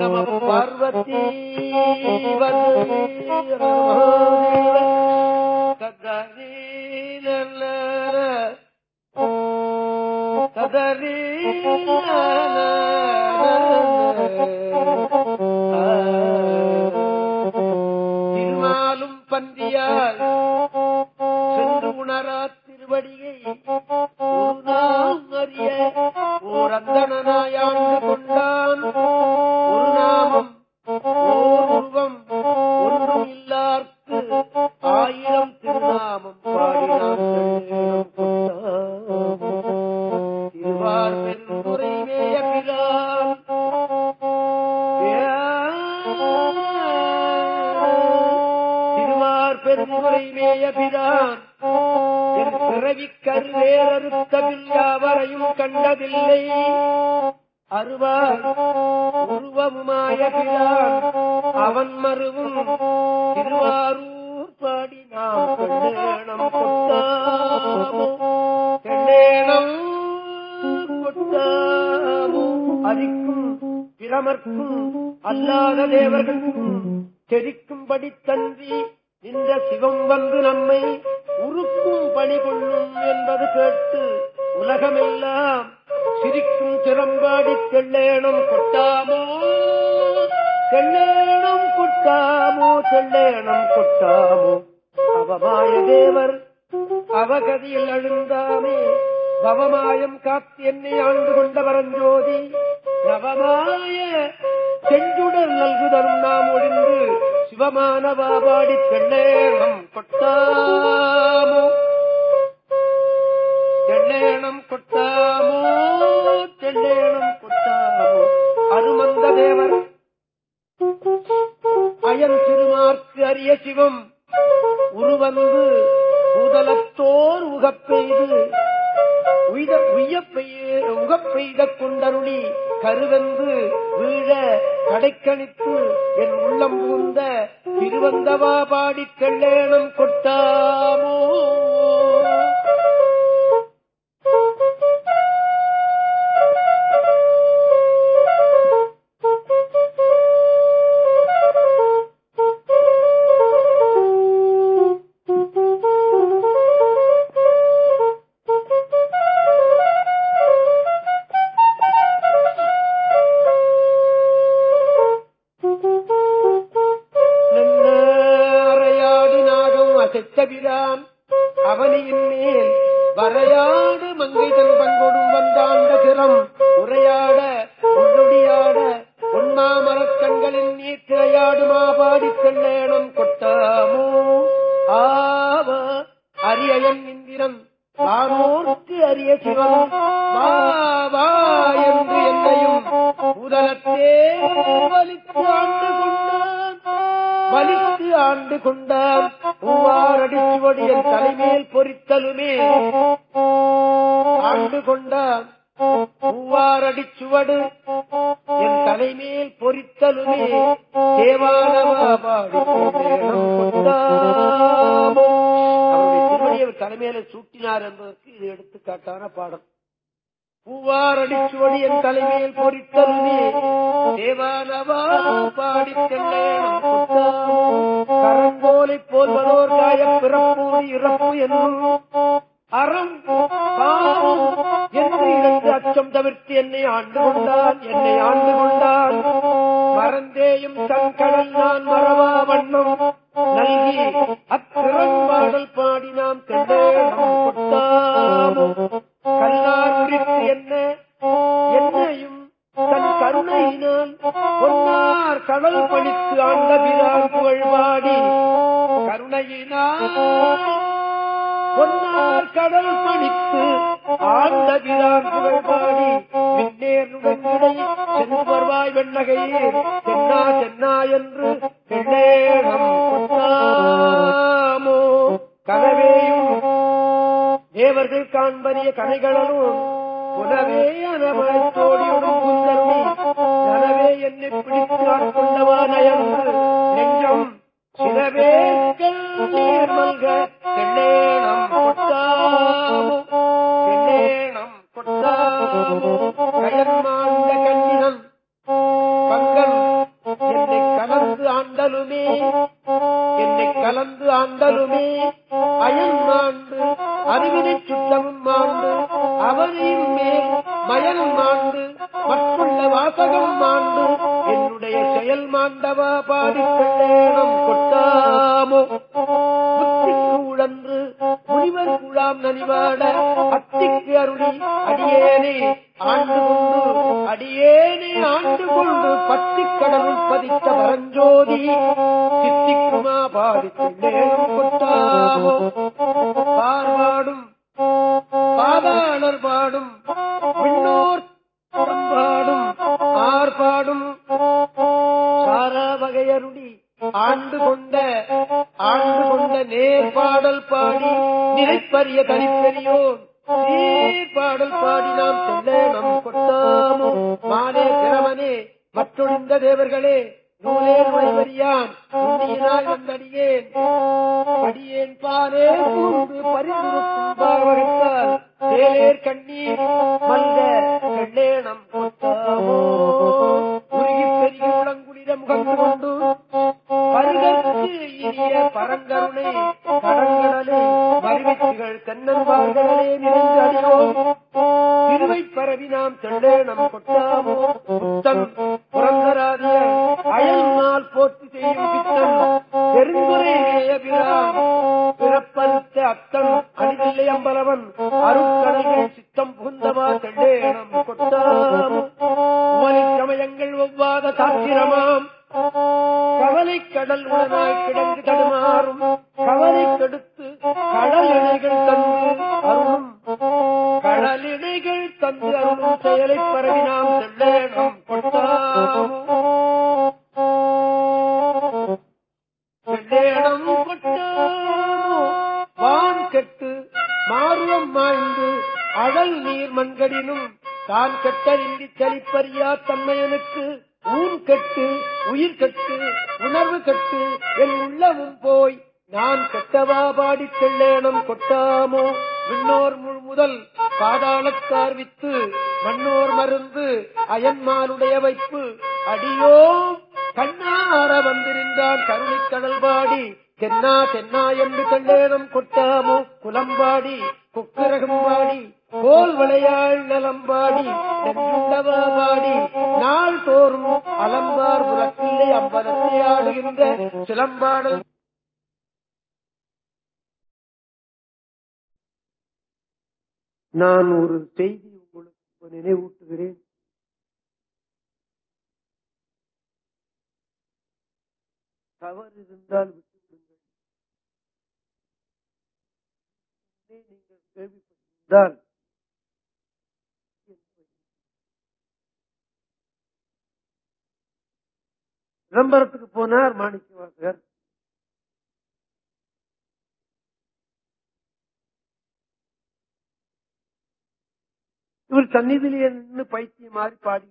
நம பார்வதி கதறி திருமாலும் பந்தியால் சென்று உணரா திருவடியை ஒரு நாள் அறிய ஓர் அந்தனாயாண்டு கொண்டான். பெருந்துரை மேய பிரான் என் பிறவிக் கருவேறறுத்தவில் யாவரையும் கண்டதில்லை. அருவார் உருவமுமாய பிரான் அவன் மருவும் திருவாரூர் பாடி நாம் கண்டேணம் கொட்டாமோ கண்டேணம் கொட்டாமோ அரிக்கும் பிரமர்க்கும் அல்லாத தேவர்களுக்கும் தெரிக்கும்படி தன்றி இந்த சிவம் வந்து நம்மை உருக்கும் பணி கொள்ளும் என்பது கேட்டு உலகமெல்லாம் சிரிக்கும் திறம்பாடி தெள்ளேனம் கொட்டாமோ? தெள்ளேனம் கொட்டாமோ? தெள்ளேனம் கொட்டாமோ? அவமாய தேவர் அவகதியில் அழுந்தாமே பவமாயம் காத்து என்னை ஆண்டு கொண்ட வரஞ்சோதி. நவமாய செஞ்சுடர் நல்குதரும் நாம் ஒழிந்து சிவமான பாபாடி தெள்ளேனம் கொட்டாமோ? தெள்ளேனம் கொட்டாமோ? தெள்ளேனம் கொட்டாமோ? அருமந்த தேவர். அயன் திருமார்க்கு அரிய சிவம். உருவந்து பூதலத்தோர் உகப்பெய்து உய்த உய்யப்பெய்ய உகப்பெய்த கொண்டருளி கருவந்து வீழ கடைக்கணித்து என் உள்ளம் பூந்த திருவந்தவா பாடிக் கல்லேணம் கொட்டாமோ? ತಾತ್ಪರ್ಯ ಕವಿಗಳನ್ನು புலவே அவள் தோழியுடன் புந்தருமே. தனவே என்னை பிடித்து ஆட்கொண்டவா நயந்து நெஞ்சம் சிலவே கண்ணீர் மல்க. கண்ணேணம் கொட்டாமோ? கண்ணேணம் கொட்டாமோ? கண்ணினம் பங்கன் என்னை கலந்து ஆண்டலுமே. என்னை கலந்து ஆண்டலுமே. அயன் ஆண்டு அறிவினை சுத்தமும் பவனியும் மேல் மயனம் மாண்டு மற்றுள்ள வாசகம் மாண்டு என்னுடைய செயல் மாண்டவா பாடிக்கண்டேனம் கொட்டாமோ? புத்திக்கூழன்று முனிவர் குழாம் நனிவாட அத்திக்கு அருளி அடியேனே ஆண்டு கொண்டு அடியேனே ஆண்டு கொண்டு பத்தி கடவுள் பதித்த வரஞ்சோதி சித்திக்குமா பாடிக்கண்டேனம் கொட்டாமோ? superior tan oh, கட்டு என் உள்ளமும் போய். நான் கட்டவா பாடி செல்லேனம் கொட்டாமோ? விண்ணோர் முழு முதல் பாதாளத்தார் வித்து மண்ணோர் மருந்து அயன்மானுடைய வைப்பு. அடியோ கண்ணார வந்திருந்தான் கருணை கடல் பாடி. தென்னா தென்னா என்று கண்டேனம் கொட்டாமோ? குலம்பாடி கொக்கரகம் பாடி. கோல் விளையாள் நலம்பாடி நெஞ்சுண்டவா பாடி நாள் தோறும் அலம்பார் புலத்தில்லை அம்பலத்தை ஆடுகின்ற சிலம்பாடல். நான் ஒரு செய்தி உங்களுக்கு நினைவூட்டுகிறேன். தவறு இருந்தால் விட்டுவிடுங்கள். நீங்கள் கேள்விப்பட்டிருந்தால் விளம்பரத்துக்கு போனார் மாணிக்கவாசகர். இவர் சந்நிதியிலே நின்று பைத்தியம் மாதிரி பாடி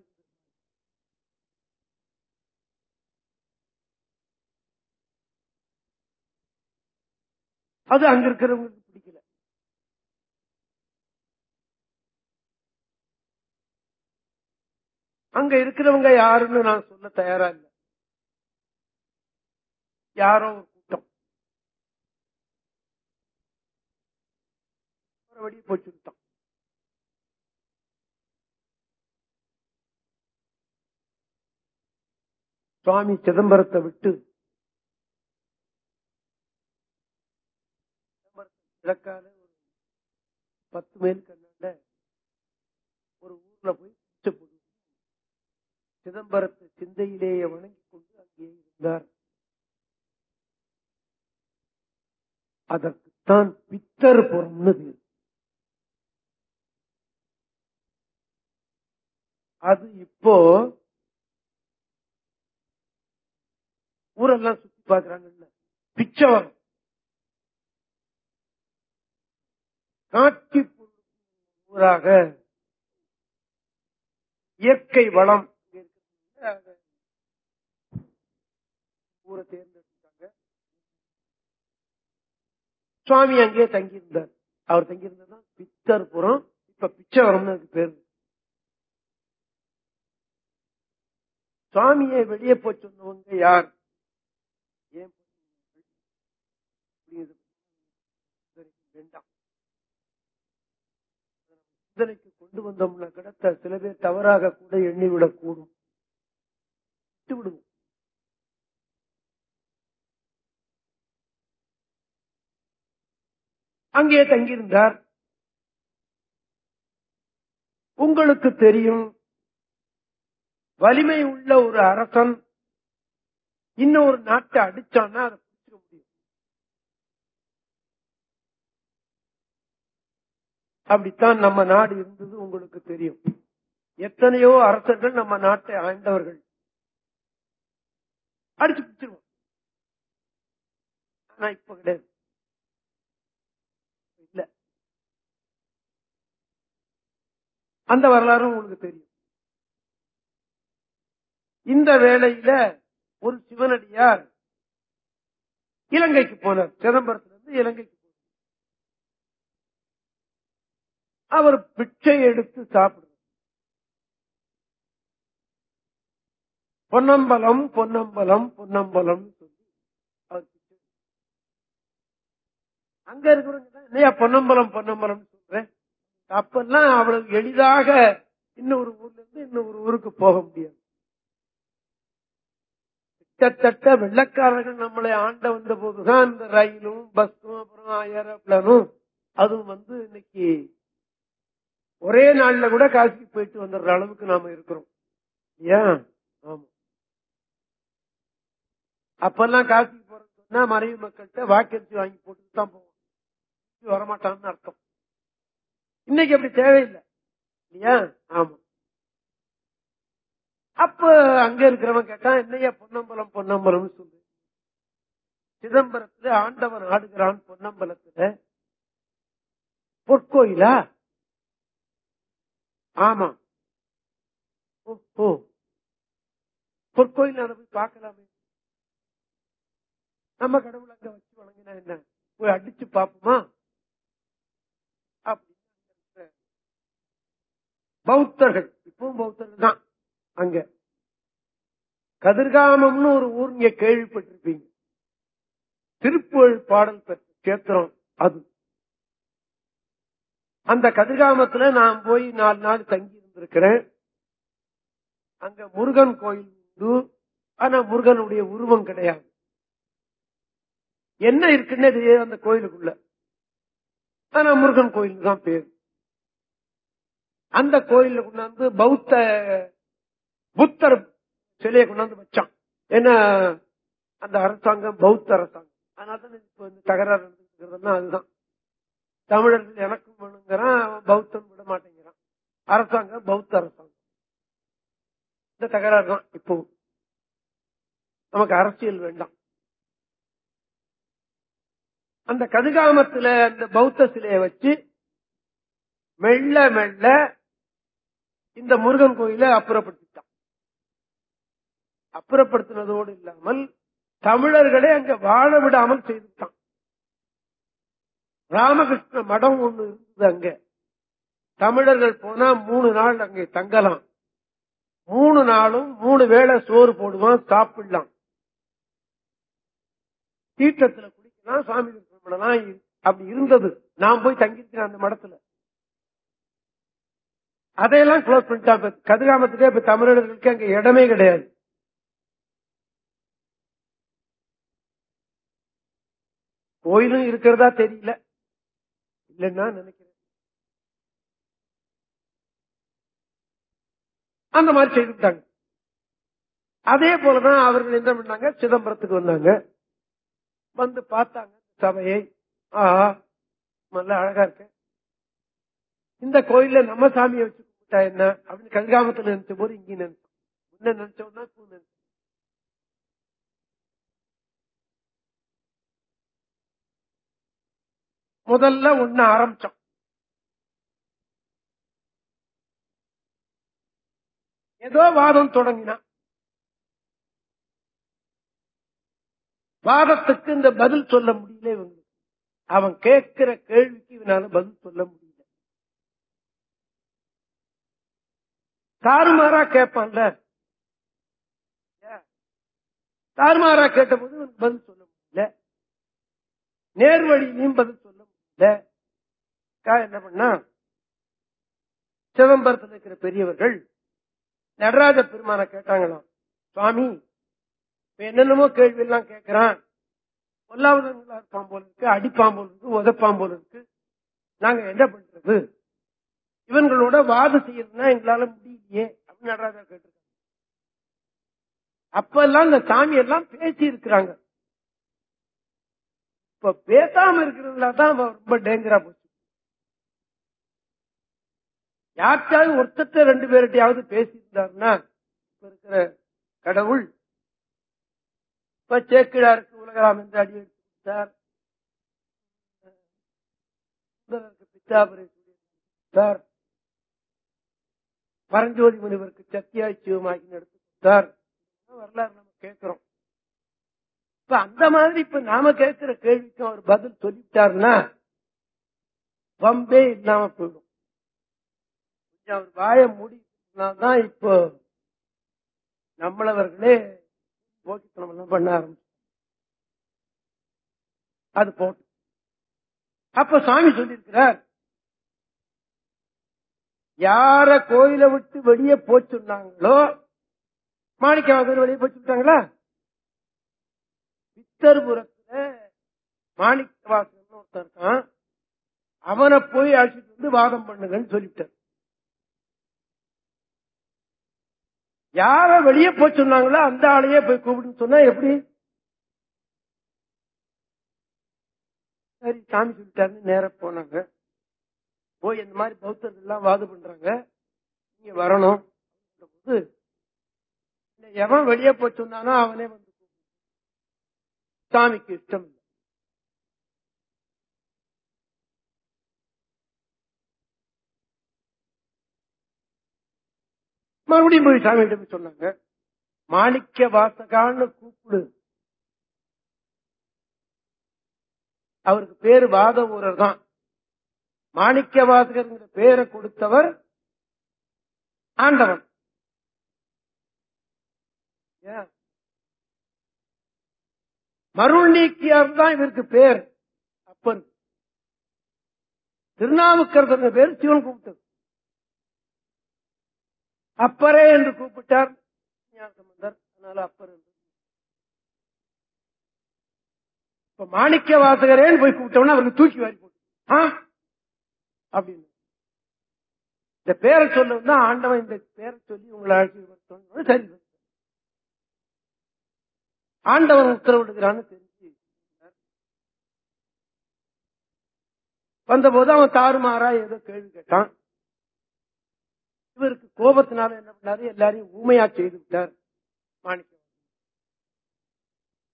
அது அங்க இருக்கிறவங்களுக்கு பிடிக்கல. அங்க இருக்கிறவங்க யாருன்னு நான் சொல்ல தயாரா இல்லை. யாரோ கூட்டம். மறுபடியும் போச்சு விட்டான் சுவாமி சிதம்பரத்தை விட்டு கிழக்கால ஒரு பத்து மைல் கண்ணாண்ட ஒரு ஊர்ல போய் சிதம்பரத்தை சிந்தையிலேயே வணங்கிக் கொண்டு அங்கே இருந்தார். அதற்குத்தான் பித்தர் புறம்னு பேரு. அது இப்போ ஊரெல்லாம் சுத்தி பாக்குறாங்கல்ல பிச்சவரம் காட்சி ஊராக இயற்கை வளம் ஊரை தேர்ந்த சுவாமி அங்கேயே தங்கியிருந்தார். அவர் தங்கியிருந்தா பித்தர்புரம். இப்ப பிச்சவரம்னு அதுக்கு பேரு. சுவாமியை வெளியே போய் சொன்னவங்க யார்? ஏன் வேண்டாம். சிந்தனைக்கு கொண்டு வந்தோம்னா கிடத்த சில பேர் தவறாக கூட எண்ணிவிடக் கூடும் விட்டு விடுவோம் அங்கே தங்கியிருந்தார். உங்களுக்கு தெரியும் வலிமை உள்ள ஒரு அரசன் இன்னொரு நாட்டை அடிச்சான்னா அதை பிடிச்சிக்க முடியும். அப்படித்தான் நம்ம நாடு இருந்தது உங்களுக்கு தெரியும். எத்தனையோ அரசர்கள் நம்ம நாட்டை ஆண்டவர்கள். அடிச்சு பிடிச்சிருவோம் ஆனா இப்ப கிடையாது. அந்த வரலாறும் உங்களுக்கு தெரியும். இந்த வேளையில ஒரு சிவனடியார் இலங்கைக்கு போனார். சிதம்பரத்திலிருந்து இலங்கைக்கு போனார். அவர் பிச்சை எடுத்து சாப்பிடுவார். பொன்னம்பலம் பொன்னம்பலம் பொன்னம்பலம் சொல்லி அவர் பிச்சை அங்க இருக்கிறவங்க தான், என்னையா பொன்னம்பலம் பொன்னம்பலம் அப்பெல்லாம் அவளுக்கு எளிதாக இன்னொரு ஊர்ல இருந்து இன்னொரு ஊருக்கு போக முடியாது கிட்டத்தட்ட வெள்ளக்காரர்கள் நம்மளை ஆண்ட வந்த போதுதான் இந்த ரயிலும் பஸ்ஸும் அப்புறம் ஏரோப்ளானும் அதுவும் வந்து இன்னைக்கு ஒரே நாள்ல கூட காசிக்கு போயிட்டு வந்துடுற அளவுக்கு நாம இருக்கிறோம். ஏன்? ஆமா. அப்பெல்லாம் காசிக்கு போறதுன்னா மறைவு மக்கள்கிட்ட வாக்கரிசி வாங்கி போட்டுட்டு தான் போவோம். வரமாட்டான்னு அர்த்தம். இன்னைக்கு அப்படி தேவையில்லை. இல்லையா? ஆமா. அப்ப அங்க இருக்கிறவன் கேட்டான் என்னையா பொன்னம்பலம் பொன்னம்பலம் சொல்லு. சிதம்பரத்துல ஆண்டவன் ஆடுகிறான் பொன்னம்பலத்துல. பொற்கோயிலா? ஆமா. ஓ ஓ பொற்கோயில் அதை போய் பார்க்கலாமே. நம்ம கடவுள் அங்க வச்சு வழங்கினா என்ன? போய் அடிச்சு பார்ப்போமா அப்படின்னு பௌத்தர்கள். இப்பவும் பௌத்தர்கள் தான். அங்க. கதிர்காமம்னு ஒரு ஊர் இங்க கேள்விப்பட்டிருப்பீங்க. திருப்புகழ் பாடல் பெற்ற கேத்திரம் அது. அந்த கதிர்காமத்துல நான் போய் நாலு நாள் தங்கி இருந்திருக்கிறேன் அங்க முருகன் கோயில் உண்டு. ஆனா முருகனுடைய உருவம் கிடையாது. என்ன இருக்குன்னே தெரியாது அந்த கோயிலுக்குள்ள. ஆனா முருகன் கோயில் தான் பேர். அந்த கோயில கொண்டாந்து பௌத்த புத்தர் சிலையை கொண்டாந்து வச்சான். ஏன்னா அந்த அரசாங்கம் பௌத்த அரசாங்கம். அதனால தான் இந்த தகராறு அதுதான். தமிழர்கள் எனக்கும் வேணுங்கிறான் அவன் பௌத்தம் விட மாட்டேங்கிறான். அரசாங்கம் பௌத்த அரசாங்கம். இந்த தகராறு தான் இப்போ. நமக்கு அரசியல் வேண்டாம். அந்த கதிகாமத்துல அந்த பௌத்த சிலையை வச்சு மெல்ல மெல்ல இந்த முருகன் கோயிலை அப்புறப்படுத்திட்டான். அப்புறப்படுத்தினதோடு இல்லாமல் தமிழர்களே அங்க வாழ விடாமல் செய்துட்டான். ராமகிருஷ்ண மடம் ஒண்ணு இருந்தது அங்க. தமிழர்கள் போனா மூணு நாள் அங்கே தங்கலாம். மூணு நாளும் மூணு வேளை சோறு போடுவான் சாப்பிடலாம். தீட்டத்துல குடிக்கலாம் சாமி தரிசனம் பண்ணலாம் அப்படி இருந்தது. நான் போய் தங்கியிருக்கிறேன் அந்த மடத்துல. அதையெல்லாம் க்ளோஸ் பண்ணிட்டான் கதிராமத்துக்கே இப்ப தமிழர்களுக்கு அங்க இடமே கிடையாது. கோயிலும் இருக்கிறதா தெரியல. இல்லைன்னா நினைக்கிறேன். அந்த மாதிரி செய்துட்டாங்க அதே போலதான் அவர்கள் என்ன பண்ணாங்க? சிதம்பரத்துக்கு வந்தாங்க. வந்து பார்த்தாங்க சபையை. ஆஹா நல்ல அழகா இருக்கு. இந்த கோயில்ல நம்ம சாமியை வச்சு விட்டா என்ன அப்படின்னு கல்காமத்துல நினைச்ச போது இங்கே நினைச்சோம் முன்ன நினைச்சோம்னா பூ நினைச்சோம் முதல்ல ஒண்ணு ஆரம்பிச்சோம் ஏதோ வாதம் தொடங்கினான் வாதத்துக்கு இந்த பதில் சொல்ல முடியல இவங்களுக்கு அவன் கேட்கிற கேள்விக்கு இவனால பதில் சொல்ல முடியல தாறுமாறா கேட்பான்ல தாறுமாறா கேட்ட போது பதில் சொல்ல முடியல. நேர்வழியிலையும் பதில் சொல்ல முடியல. என்ன பண்ணா சிதம்பரத்தில் இருக்கிற பெரியவர்கள் நடராஜ பெருமான கேட்டாங்களாம். சுவாமி என்னென்னமோ கேள்வி எல்லாம் கேட்கிறான். பொல்லாவதங்களா இருப்பான் போல இருக்கு அடிப்பான் போல இருக்கு உதப்பான் போல இருக்கு. நாங்க என்ன பண்றது? இவங்களோட வாதம் செய்யறதுன்னா எங்களால முடியலையே அப்படின்னு நடராஜா கேட்டிருக்காங்க. அப்ப எல்லாம் இந்த சாமி எல்லாம் பேசி இருக்கிறாங்க இப்ப பேசாம இருக்கிறதுல தான் ரொம்ப டேஞ்சரா போச்சு. யாருக்காவது ஒருத்தத்தை ரெண்டு பேர்கிட்டயாவது பேசியிருந்தாருன்னா இப்ப இருக்கிற கடவுள் இப்ப சேக்கிழாருக்கு உலகலாம் என்று அடி எடுத்தார் பித்தாபுரை கொடுத்தார். பரஞ்சோதி முனிவருக்கு சத்தியாய் சிவமாகி நடத்தி கொடுத்தார் வரலாறு நம்ம கேட்கிறோம். இப்ப அந்த மாதிரி இப்ப நாம கேட்கிற கேள்விக்கு அவர் பதில் சொல்லிட்டாருன்னா பம்பே இல்லாம போயிடும். அவர் வாய மூடினாதான் இப்போ நம்மளவர்களே போக்கித்தனம் எல்லாம் பண்ண ஆரம்பிச்சு அது போட்டு. அப்ப சாமி சொல்லியிருக்கிறார் யார கோயில விட்டு வெளியே போச்சுன்னாங்களோ மாணிக்கவாசர் வெளியே போச்சுட்டாங்களா பித்தர்புரத்துல மாணிக்கவாசன் ஒருத்தர் இருக்கான். அவனை போய் அழைச்சிட்டு வந்து வாதம் பண்ணுங்கன்னு சொல்லிட்டார். யார வெளியே போய் சொன்னாங்களோ அந்த ஆளையே போய் கூப்பிடுன்னு சொன்னா எப்படி? சரி சாமி சொல்லிட்டாருன்னு நேர போனாங்க. போய் இந்த மாதிரி பௌத்தர்கள் எல்லாம் வாது பண்றாங்க. நீங்க வரணும். போது எவன் வெளியே போச்சு அவனே வந்து சாமிக்கு இஷ்டம் இல்லை. மறுபடியும் போய் சாமி சொன்னாங்க மாணிக்க வாசகான்னு கூப்பிடு. அவருக்கு பேரு வாத ஊரர் தான். மாணிக்க வாசகர்ங்கிற பேரை கொடுத்தவர் ஆண்டவன். மருள் நீக்கியார் தான் இவருக்கு பேர். அப்பன். திருநாவுக்கரசர் பேர் சிவன் கூப்பிட்டது. அப்பரே என்று கூப்பிட்டார். சம்பந்தர் அதனால அப்பர் என்று. இப்ப மாணிக்க வாசகரேன்னு போய் கூப்பிட்டோம்னா அவருக்கு தூக்கி வாரி போட்டு. அப்படின்னு. இந்த பேரை சொல்லவும் தான் ஆண்டவன் இந்த பேரை சொல்லி உங்களை அழைச்சி சரி. ஆண்டவன் உத்தரவிடுகிறான்னு தெரிஞ்சு. வந்தபோது அவன் தாறுமாறா ஏதோ கேள்வி கேட்டான். இவருக்கு கோபத்தினால என்ன பண்ணாரு? எல்லாரையும் ஊமையா செய்து விட்டார். மாணிக்கம்.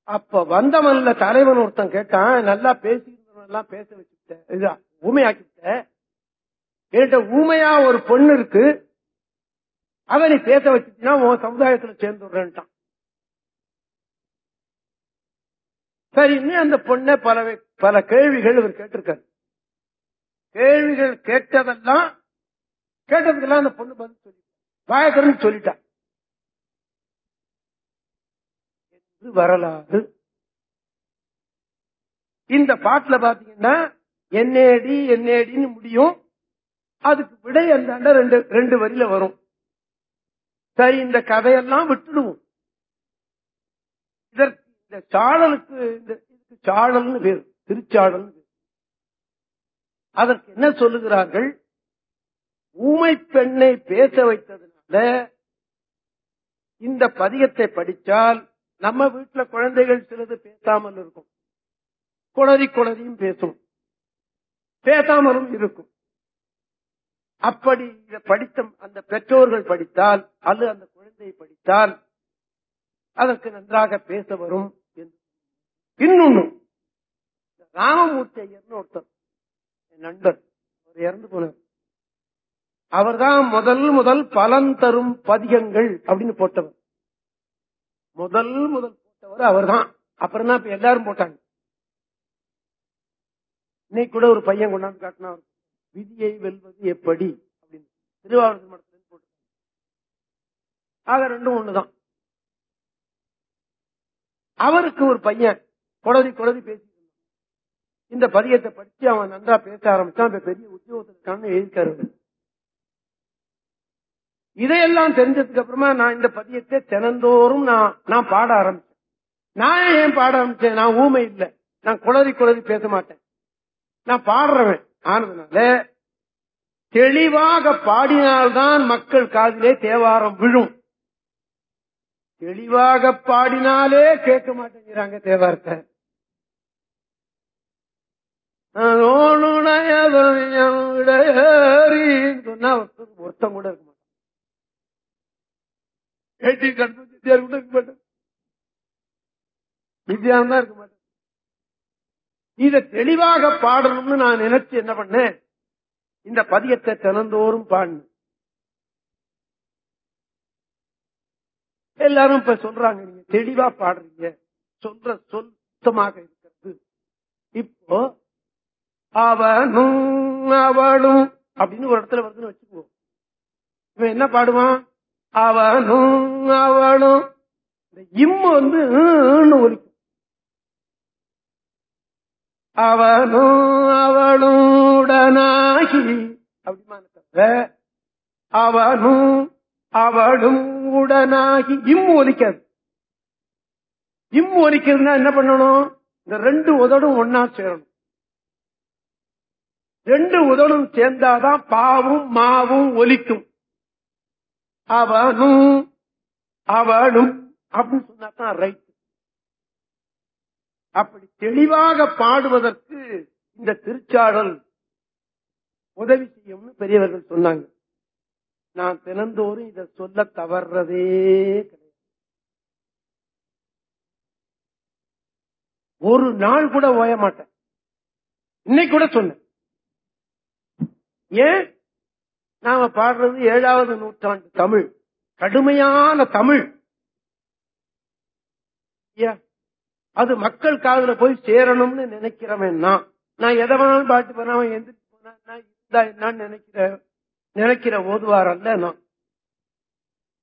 அப்ப வந்தவன்ல தலைவன் ஒருத்தன் கேட்டான் நல்லா பேசிக்கிறவன் எல்லாம் பேச வச்சுட்ட இது ஊமையாக்கிட்ட. என்கிட்ட ஊமையா ஒரு பொண்ணு இருக்கு. அவனை பேச வச்சுட்டீங்கன்னா உன் சமுதாயத்துல சேர்ந்து விடுறேன்ட்டான் சரின்னு அந்த பொண்ணை பல பல கேள்விகள் இவர் கேட்டிருக்காரு. கேள்விகள் கேட்டதெல்லாம் கேட்டதுக்கெல்லாம் அந்த பொண்ணு பதில் சொல்லி வாயக்கரன்னு சொல்லிட்டா. என்று வரலாறு. இந்த பாட்டுல பாத்தீங்கன்னா என்னேடி என்னேடின்னு முடியும். அதுக்கு விடை அந்த ரெண்டு ரெண்டு வரியில வரும். சரி இந்த கதையெல்லாம் விட்டுடுவோம். இதற்கு இந்த சாழலுக்கு இந்த இதுக்கு சாழல்னு பேர் திருச்சாழல் அதற்கு என்ன சொல்லுகிறார்கள்? ஊமை பெண்ணை பேச வைத்ததுனால இந்த பதிகத்தை படித்தால் நம்ம வீட்டுல குழந்தைகள் சிலது பேசாமல் இருக்கும். குளறி குளறியும் பேசும். பேசாமலும் இருக்கும். அப்படி படித்த அந்த பெற்றோர்கள் படித்தால் அல்லது அந்த குழந்தை படித்தால் அதற்கு நன்றாக பேச வரும் என்று. இன்னொன்னு ராமமூர்த்தி ஐயர்னு ஒருத்தர் என் நண்பர் அவர் இறந்து போனார். அவர்தான் முதல் முதல் பலன் தரும் பதிகங்கள் அப்படின்னு போட்டவர். முதல் முதல் போட்டவர் அவர்தான் அப்புறம் தான் இப்ப எல்லாரும் போட்டாங்க. இன்னைக்கு கூட ஒரு பையன் கொண்டாந்து காட்டினா விதியை வெல்வது எப்படி? அப்படின்னு திருவாரூர் மடத்துல போட்டு. ஆக ரெண்டும் ஒண்ணுதான். அவருக்கு ஒரு பையன் குடதி குழதி பேசி இந்த பதியத்தை படிச்சு அவன் நன்றா பேச ஆரம்பிச்சான். பெரிய உத்தியோகத்திற்கான எழுதிக்காரு இதையெல்லாம் தெரிஞ்சதுக்கு அப்புறமா நான் இந்த பதியத்தை தினந்தோறும் நான் நான் பாட ஆரம்பிச்சேன். நான் ஏன் பாட ஆரம்பிச்சேன்? நான் ஊமை இல்லை. நான் குளறி குளறி பேச மாட்டேன். நான் பாடுறவன். ஆனதுனால தெளிவாக பாடினால்தான் மக்கள் காதிலே தேவாரம் விழும். தெளிவாக பாடினாலே கேட்க மாட்டேங்கிறாங்க தேவாரத்தை. சொன்னா ஒருத்தம் கூட இருக்க மாட்டான். ஏடி கண்டு வித்தியார் கூட இருக்க மாட்டேன். வித்தியாரம் தான் இருக்க மாட்டேன். இத தெளிவாக பாடணும்னு நான் நினைச்சு என்ன பண்ணேன்? இந்த பதியத்தை தினந்தோறும் பாடினேன் எல்லாரும் இப்ப சொல்றாங்க நீங்க தெளிவா பாடுறீங்க. சொல்ற சொத்தமாக இருக்கிறது. இப்போ அவனும் அவளும் அப்படின்னு ஒரு இடத்துல வருதுன்னு வச்சுக்குவோம். இவன் என்ன பாடுவான்? அவனும் அவளும். இந்த இம்மு வந்து ஒரு அவனும் அவளுடனாகி அப்படிமான அவனும் அவளும் உடனாகி இம்மு ஒலிக்காது இம்மு ஒலிக்கிறதுனா என்ன பண்ணணும்? இந்த ரெண்டு உதடும் ஒன்னா சேரணும். ரெண்டு உதடும் சேர்ந்தாதான் பாவும் மாவும் ஒலிக்கும். அவனும் அவளும் அப்படின்னு சொன்னாதான் ரைட் அப்படி தெளிவாக பாடுவதற்கு இந்த திருச்சாடல் உதவி செய்யும்னு பெரியவர்கள் சொன்னாங்க. நான் தினந்தோறும் இதை சொல்ல தவறதே கிடையாது. ஒரு நாள் கூட ஓய மாட்டேன். இன்னைக்கு கூட சொன்னேன். ஏன்? நாம பாடுறது ஏழாவது நூற்றாண்டு தமிழ். கடுமையான தமிழ். அது மக்கள் காதுல போய் சேரணும்னு நினைக்கிறவன் நான். நான் எதை வேணாலும் பாட்டு பண்ணாம எந்திரிச்சு போனா என்னன்னு நினைக்கிற நினைக்கிற ஓதுவார் அல்ல நான்.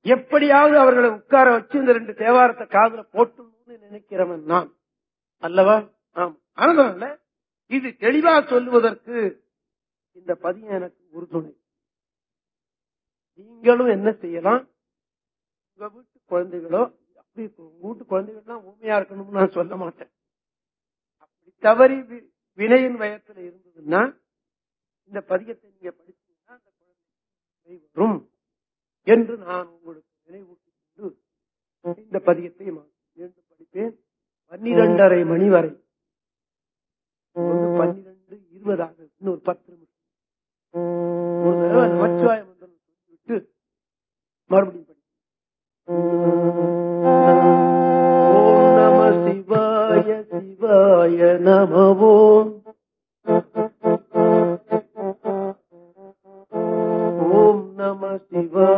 எப்படியாவது அவர்களை உட்கார வச்சு இந்த ரெண்டு தேவாரத்தை காதுல போட்டணும்னு நினைக்கிறவன் நான். அல்லவா? ஆம். அதனால இது தெளிவா சொல்லுவதற்கு இந்த பதியம் எனக்கு உறுதுணை. நீங்களும் என்ன செய்யலாம்? உங்க வீட்டு குழந்தைகளோ வீட்டு குழந்தைகள்லாம் ஊமையா இருக்கணும்னு நான் சொல்ல மாட்டேன். அப்படி தவறி வினையின் வயத்துல இருந்ததுன்னா இந்த பதியத்தை நீங்க படிச்சீங்கன்னா அந்த குழந்தை வரும் என்று நான் உங்களுக்கு நினைவூட்டிக் கொண்டு இந்த பதிகத்தை மீண்டும் படிப்பேன். பன்னிரண்டரை மணி வரை. பன்னிரெண்டு பன்னிரண்டு இருபதாக இன்னொரு பத்து நிமிஷம். ஒரு தடவை நமச்சிவாய மந்திரம் சொல்லிவிட்டு மறுபடியும் படிப்பேன். शिवाय नमो ॐ नमः शिवाय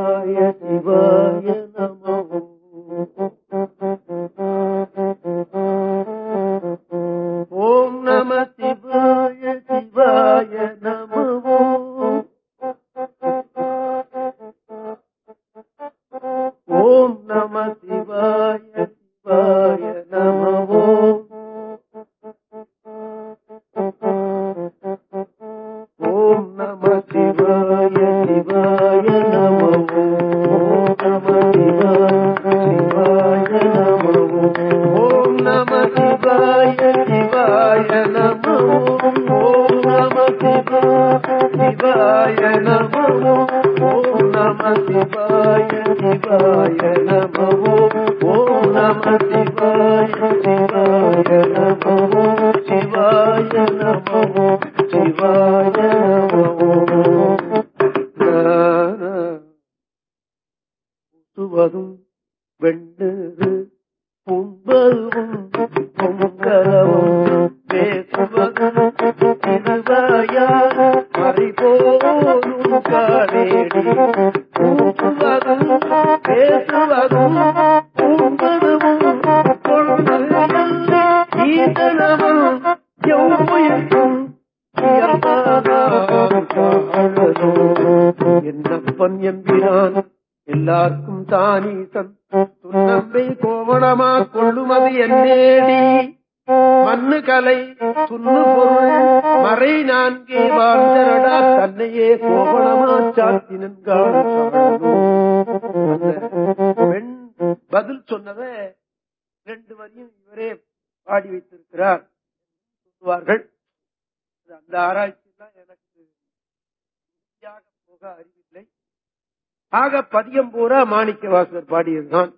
பாடியதுதான்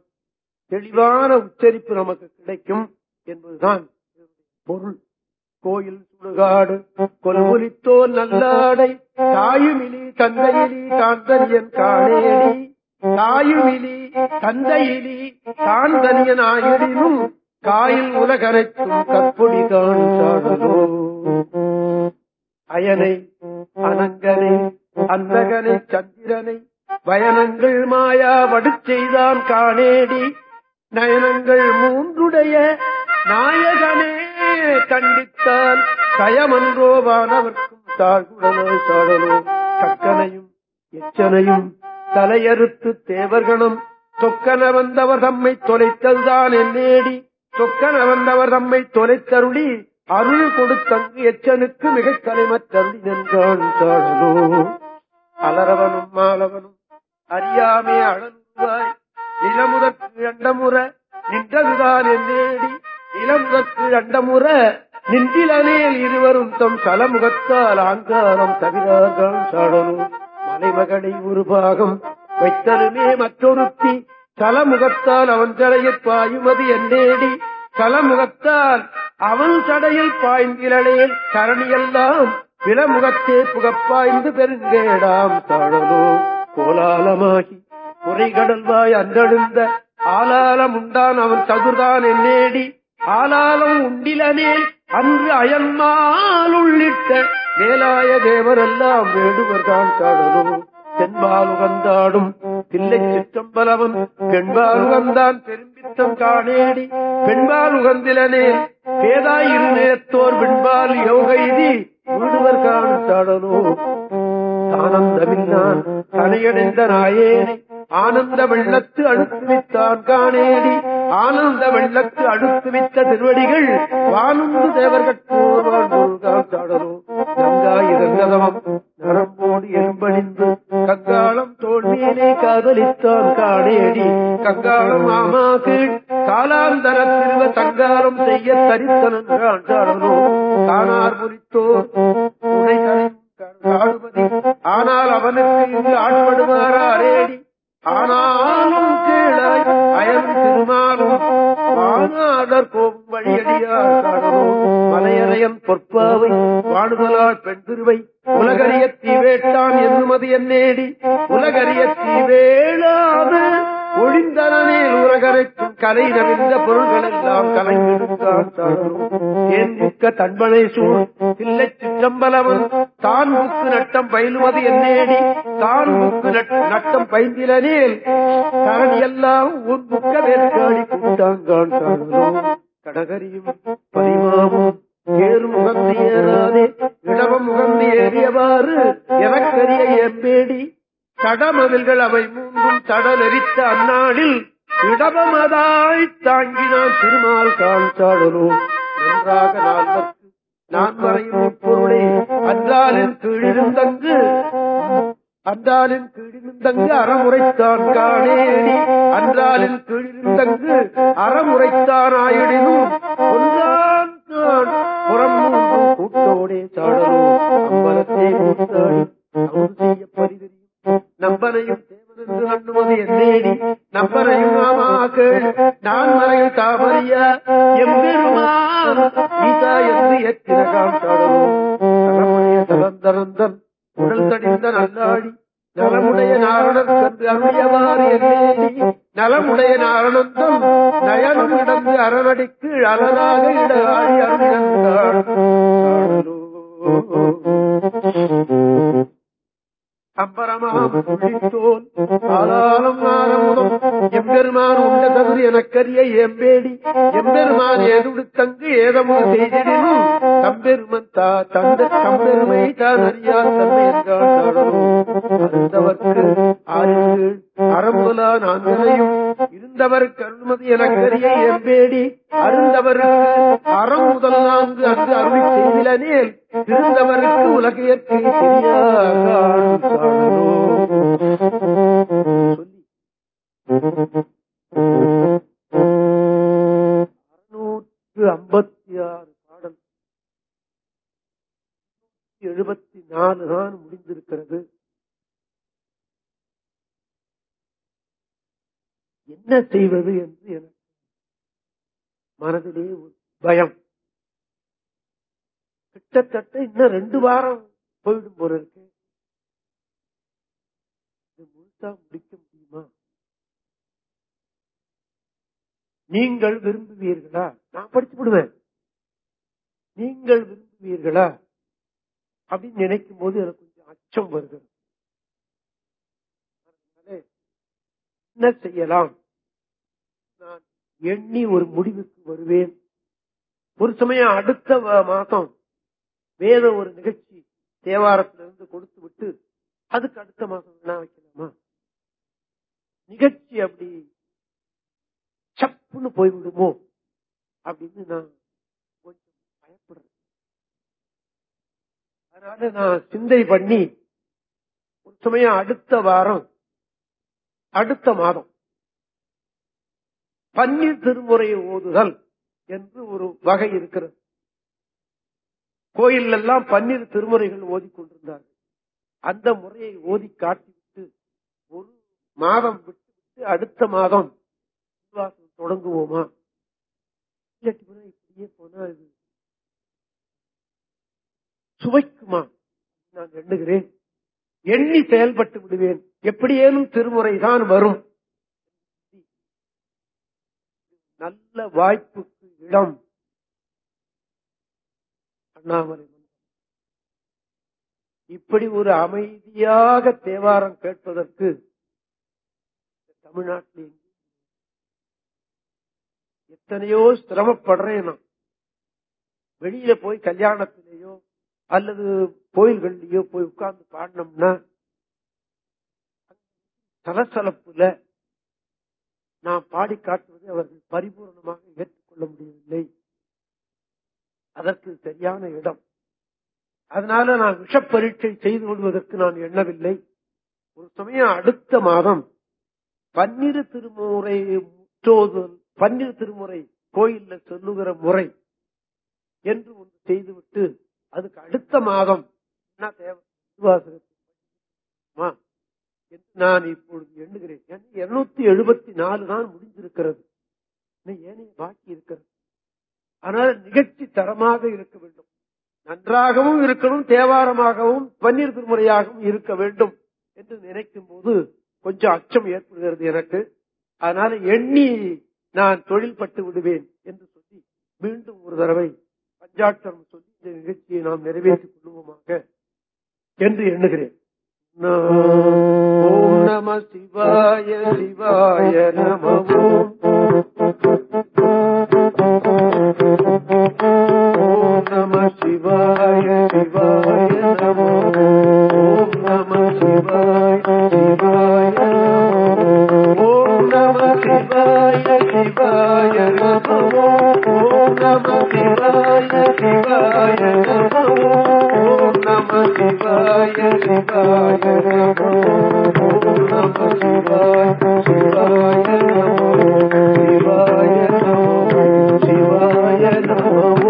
தெளிவான உச்சரிப்பு நமக்கு கிடைக்கும் என்பதுதான் பொருள். கோயில் சுடுகாடு கொலகுலித்தோ நல்லாடை தாயுமிலி தந்தையிலி தாந்தரியன் காணேடி தாயுமிலி தந்தையிலி தாந்தரியன் ஆயிடினும் காயில் உலகனைத்தும் கற்பொடி காணோ அயனை அனங்கனை அந்தகனை சந்திரனை பயணங்கள் மாயா வடுச் செய்தான் காணேடி. நயனங்கள் மூன்றுடைய நாயகனே கண்டித்தால் கயமன்றோவானவர்க்கும் தாழ்குடலோ சாடலோ கக்கனையும் எச்சனையும் தலையறுத்து தேவர்களும் தொக்கன வந்தவர் தம்மை தொலைத்ததுதான் என்னேடி. தொக்கன வந்தவர் தம்மை தொலைத்தருளி அருள் கொடுத்தங்கு எச்சனுக்கு மிக கலைமத்தருளி நின்றான் சாடலோ அலரவனும் மாலவனும் அறியாமே அழலுவாய் இளமுதற்கு அண்டமுற நின்றதுதான் என்னேடி இளமுதற்கு அண்டமுற நின்றிலனேல் இருவரும் தம் சலமுகத்தால் ஆங்காரம் தவிராதான் சாடலும் மலைமகனை ஒரு பாகம் வைத்தலுமே மற்றொருத்தி. சலமுகத்தால் அவன் சடையில் பாயுமது என்னேடி சலமுகத்தால் அவன் சடையில் பாய்ந்திலனேல் கரணியெல்லாம் விலமுகத்தே புகப்பாய்ந்து பெருங்கேடாம் தாழலோ கோலாலமாகி குறைகடல்வாய் அன்றழுந்த ஆலாலம் உண்டான் அவன் தகுதான் என்னேடி. ஆலாலம் உண்டிலனே அன்று அயன்மால் உள்ளிட்ட வேலாய தேவரெல்லாம் வேடுவர் காணலும். தாழலோ தென்பால் உகந்தாடும் தில்லை சிற்றம்பலவன் பெண்பால் உகந்தான் பெரும்பித்தம் காணேடி. பெண்பால் உகந்திலனே பேதாயிரு நேரத்தோர் பெண்பால் யோகைதி வீடுவர் காணத்தாடலோ ஆனந்தமில்லான் கனையடைந்த நாயேனை. ஆனந்த வெள்ளத்து அழுத்துவித்தான் காணேடி ஆனந்த வெள்ளத்து அழுத்துவித்த திருவடிகள் வானுந்து தேவர்கள் வாழ்ந்தாடலோ கங்காயிரங்கதமம் நரம்போடு எலும்பணிந்து கங்காளம் தோல்வியிலே காதலித்தான் காணேடி கங்காளம் ஆமாக்கு காலாந்தர திருவ தங்காரம் செய்ய தரித்தனன் காண்டாடலோ காணார் புரித்தோர் உடை காடுமதி ஆனால் அவனுக்கு இங்கு ஆட்படுமாறேடி ஆனாலும் கீழே அயன் திருமாலும் வானாடர் கோவும் வழியடியார் மலையறையன் பொற்பாவை வாணுதலால் பெண் திருவை உலகறிய தீவேட்டான் என்னுமது என்னேடி. உலகறிய தீவேளாது ஒழிந்தனே உலகரைக்கும் கரை நவிந்த பொருள்கள் எல்லாம் கலைஞெடுத்தான் ஏன் முக்க தன்பனை சூழ் இல்லை சிற்றம்பலவன் தான் முக்கு நட்டம் பயிலுவது என்னேடி? தான் முக்கு நட்டம் பயின்றிலனேல் தரணி எல்லாம் உன் முக்க வேற்காடி கூட்டாங்கான் கடகரியும் பரிமாவும் ஏறு முகந்து ஏறாதே இடவம் முகந்து ஏறியவாறு எனக்கரிய எம்பேடி தடமதில்கள் அவை மூன்றும் தடலெரித்த அந்நாளில் இடவமதாய் தாங்கினான் திருமால் காண்சாடலோ நன்றாக நால்வர்க்கு நான் வரையும் பொருளே அன்றாலின் கீழிருந்தங்கு அன்றாலின் கீழிருந்தங்கு அறமுறைத்தான் காணேடி அன்றாலின் கீழிருந்தங்கு அறமுறைத்தான் ஆயிடினும் ஒன்றான் புறம் கூட்டோடே சாடலோ அம்பலத்தை செய்ய பரிதறியும் நம்பனையும் தேவனென்று நண்ணுவது என்னேடி நம்பனையும் நான் மறையில் தாமறிய எம்பெருமான் கீதா என்று எத்தின காட்டாடலோ நலமுடைய தலந்தனந்தன் உடல் தடிந்த நல்லாடி நலமுடைய நாரணன் கண்டு அருளியவாறு என்னேடி நலமுடைய நாரணந்தம் நயனம் இடந்து அரணடிக்கு அலனாக இட அருளினாள் அம்பரமாம் உள்ளித்தோல் ஆளாலம் எம்பெருமான் உண்ட தகுதி எனக்கரிய எம்பேடி எம்பெருமான் ஏதுடுத்தங்கு ஏதமோ செய்திடனும் தம்பெருமன் தா தந்த தம்பெருமை தான் அறியார் தன்மை என்றாண்டவர்க்கு ஆறு அறம்புலா நான்கனையும் இருந்தவர் கருண்மதி எனக்கரிய எம்பேடி. அருந்தவருக்கு அறம் முதல் நான்கு அங்கு அருளி செய்திலனேல் இருந்தவருக்கு உலகையற்கு அறுநூற்று ஐம்பத்தி ஆறு பாடல். எழுபத்தி நாலு தான் முடிந்திருக்கிறது. என்ன செய்வது என்று எனக்கு மனதிலே ஒரு பயம். கிட்டத்தட்ட இன்னும் ரெண்டு வாரம் போயிடும் போல இருக்கு. முழுசா முடிக்க முடியுமா? நீங்கள் விரும்புவீர்களா? நான் படிச்சு விடுவேன். நீங்கள் விரும்புவீர்களா? அப்படின்னு நினைக்கும் போது எனக்கு கொஞ்சம் அச்சம் வருகிறது. என்ன செய்யலாம்? நான் எண்ணி ஒரு முடிவுக்கு வருவேன். ஒரு சமயம் அடுத்த மாசம் வேற ஒரு நிகழ்ச்சி தேவாரத்திலிருந்து கொடுத்து விட்டு அதுக்கு அடுத்த மாசம் என்ன வைக்கலாமா? நிகழ்ச்சி அப்படி சப்புன்னு போய்விடுமோ? அப்படின்னு நான் கொஞ்சம் பயப்படுறேன். அதனால நான் சிந்தனை பண்ணி ஒரு சமயம் அடுத்த வாரம் அடுத்த மாதம் பன்னீர் திருமுறையை ஓதுதல் என்று ஒரு வகை இருக்கிறது. கோயில் எல்லாம் பன்னீர் திருமுறைகள் ஓதிக்கொண்டிருந்தார்கள் அந்த முறையை ஓதி காட்டிவிட்டு ஒரு மாதம் விட்டு அடுத்த மாதம் தொடங்குவோமா? இப்படியே போனா இது சுவைக்குமா நான் எண்ணுகிறேன். எண்ணி செயல்பட்டு விடுவேன். எப்படியேனும் திருமுறை தான் வரும். நல்ல வாய்ப்புக்கு இடம். அண்ணாமலை. இப்படி ஒரு அமைதியாக தேவாரம் கேட்பதற்கு தமிழ்நாட்டில் எத்தனையோ சிரமப்படுறேன் நான். வெளியில போய் கல்யாணத்திலேயோ அல்லது கோயில்கள்லயோ போய் உட்கார்ந்து பாடினோம்னா சலசலப்புல நான் பாடி காட்டுவதை அவர்கள் பரிபூர்ணமாக ஏற்றுக்கொள்ள முடியவில்லை. அதற்கு சரியான இடம். அதனால நான் விஷ பரீட்சை செய்து கொள்வதற்கு நான் எண்ணவில்லை. ஒரு சமயம் அடுத்த மாதம் பன்னிரு திருமுறை பன்னிரு திருமுறை கோயில்ல சொல்லுகிற முறை என்று ஒன்று செய்துவிட்டு அதுக்கு அடுத்த மாதம் என்ன தேவை? நான் இப்பொழுது எண்ணுகிறேன். இருநூத்தி எழுபத்தி நாலு தான் முடிஞ்சிருக்கிறது ஏனைய பாக்கி இருக்கிறது. ஆனால் நிகழ்ச்சி தரமாக இருக்க வேண்டும். நன்றாகவும் இருக்கணும் தேவாரமாகவும் பன்னீர் திருமுறையாகவும் இருக்க வேண்டும் என்று நினைக்கும் போது கொஞ்சம் அச்சம் ஏற்படுகிறது எனக்கு. அதனால எண்ணி நான் தொழில் பட்டு விடுவேன் என்று சொல்லி மீண்டும் ஒரு தடவை பஞ்சாட்சரம் சொல்லி இந்த நிகழ்ச்சியை நாம் நிறைவேற்றிக் கொள்வோமாக என்று எண்ணுகிறேன். ஓம் நம சிவாய சிவாய நமவோம் ஓம் நம சிவாய சிவாய நமோ ஓம் நம சிவாய சிவாய ஓம் நம சிவாய சிவாய நமோ ஓம் நம சிவாய சிவாய நமோ ஓம் Shivaya Namo Shivaya Namo Shivaya Namo Shivaya Namo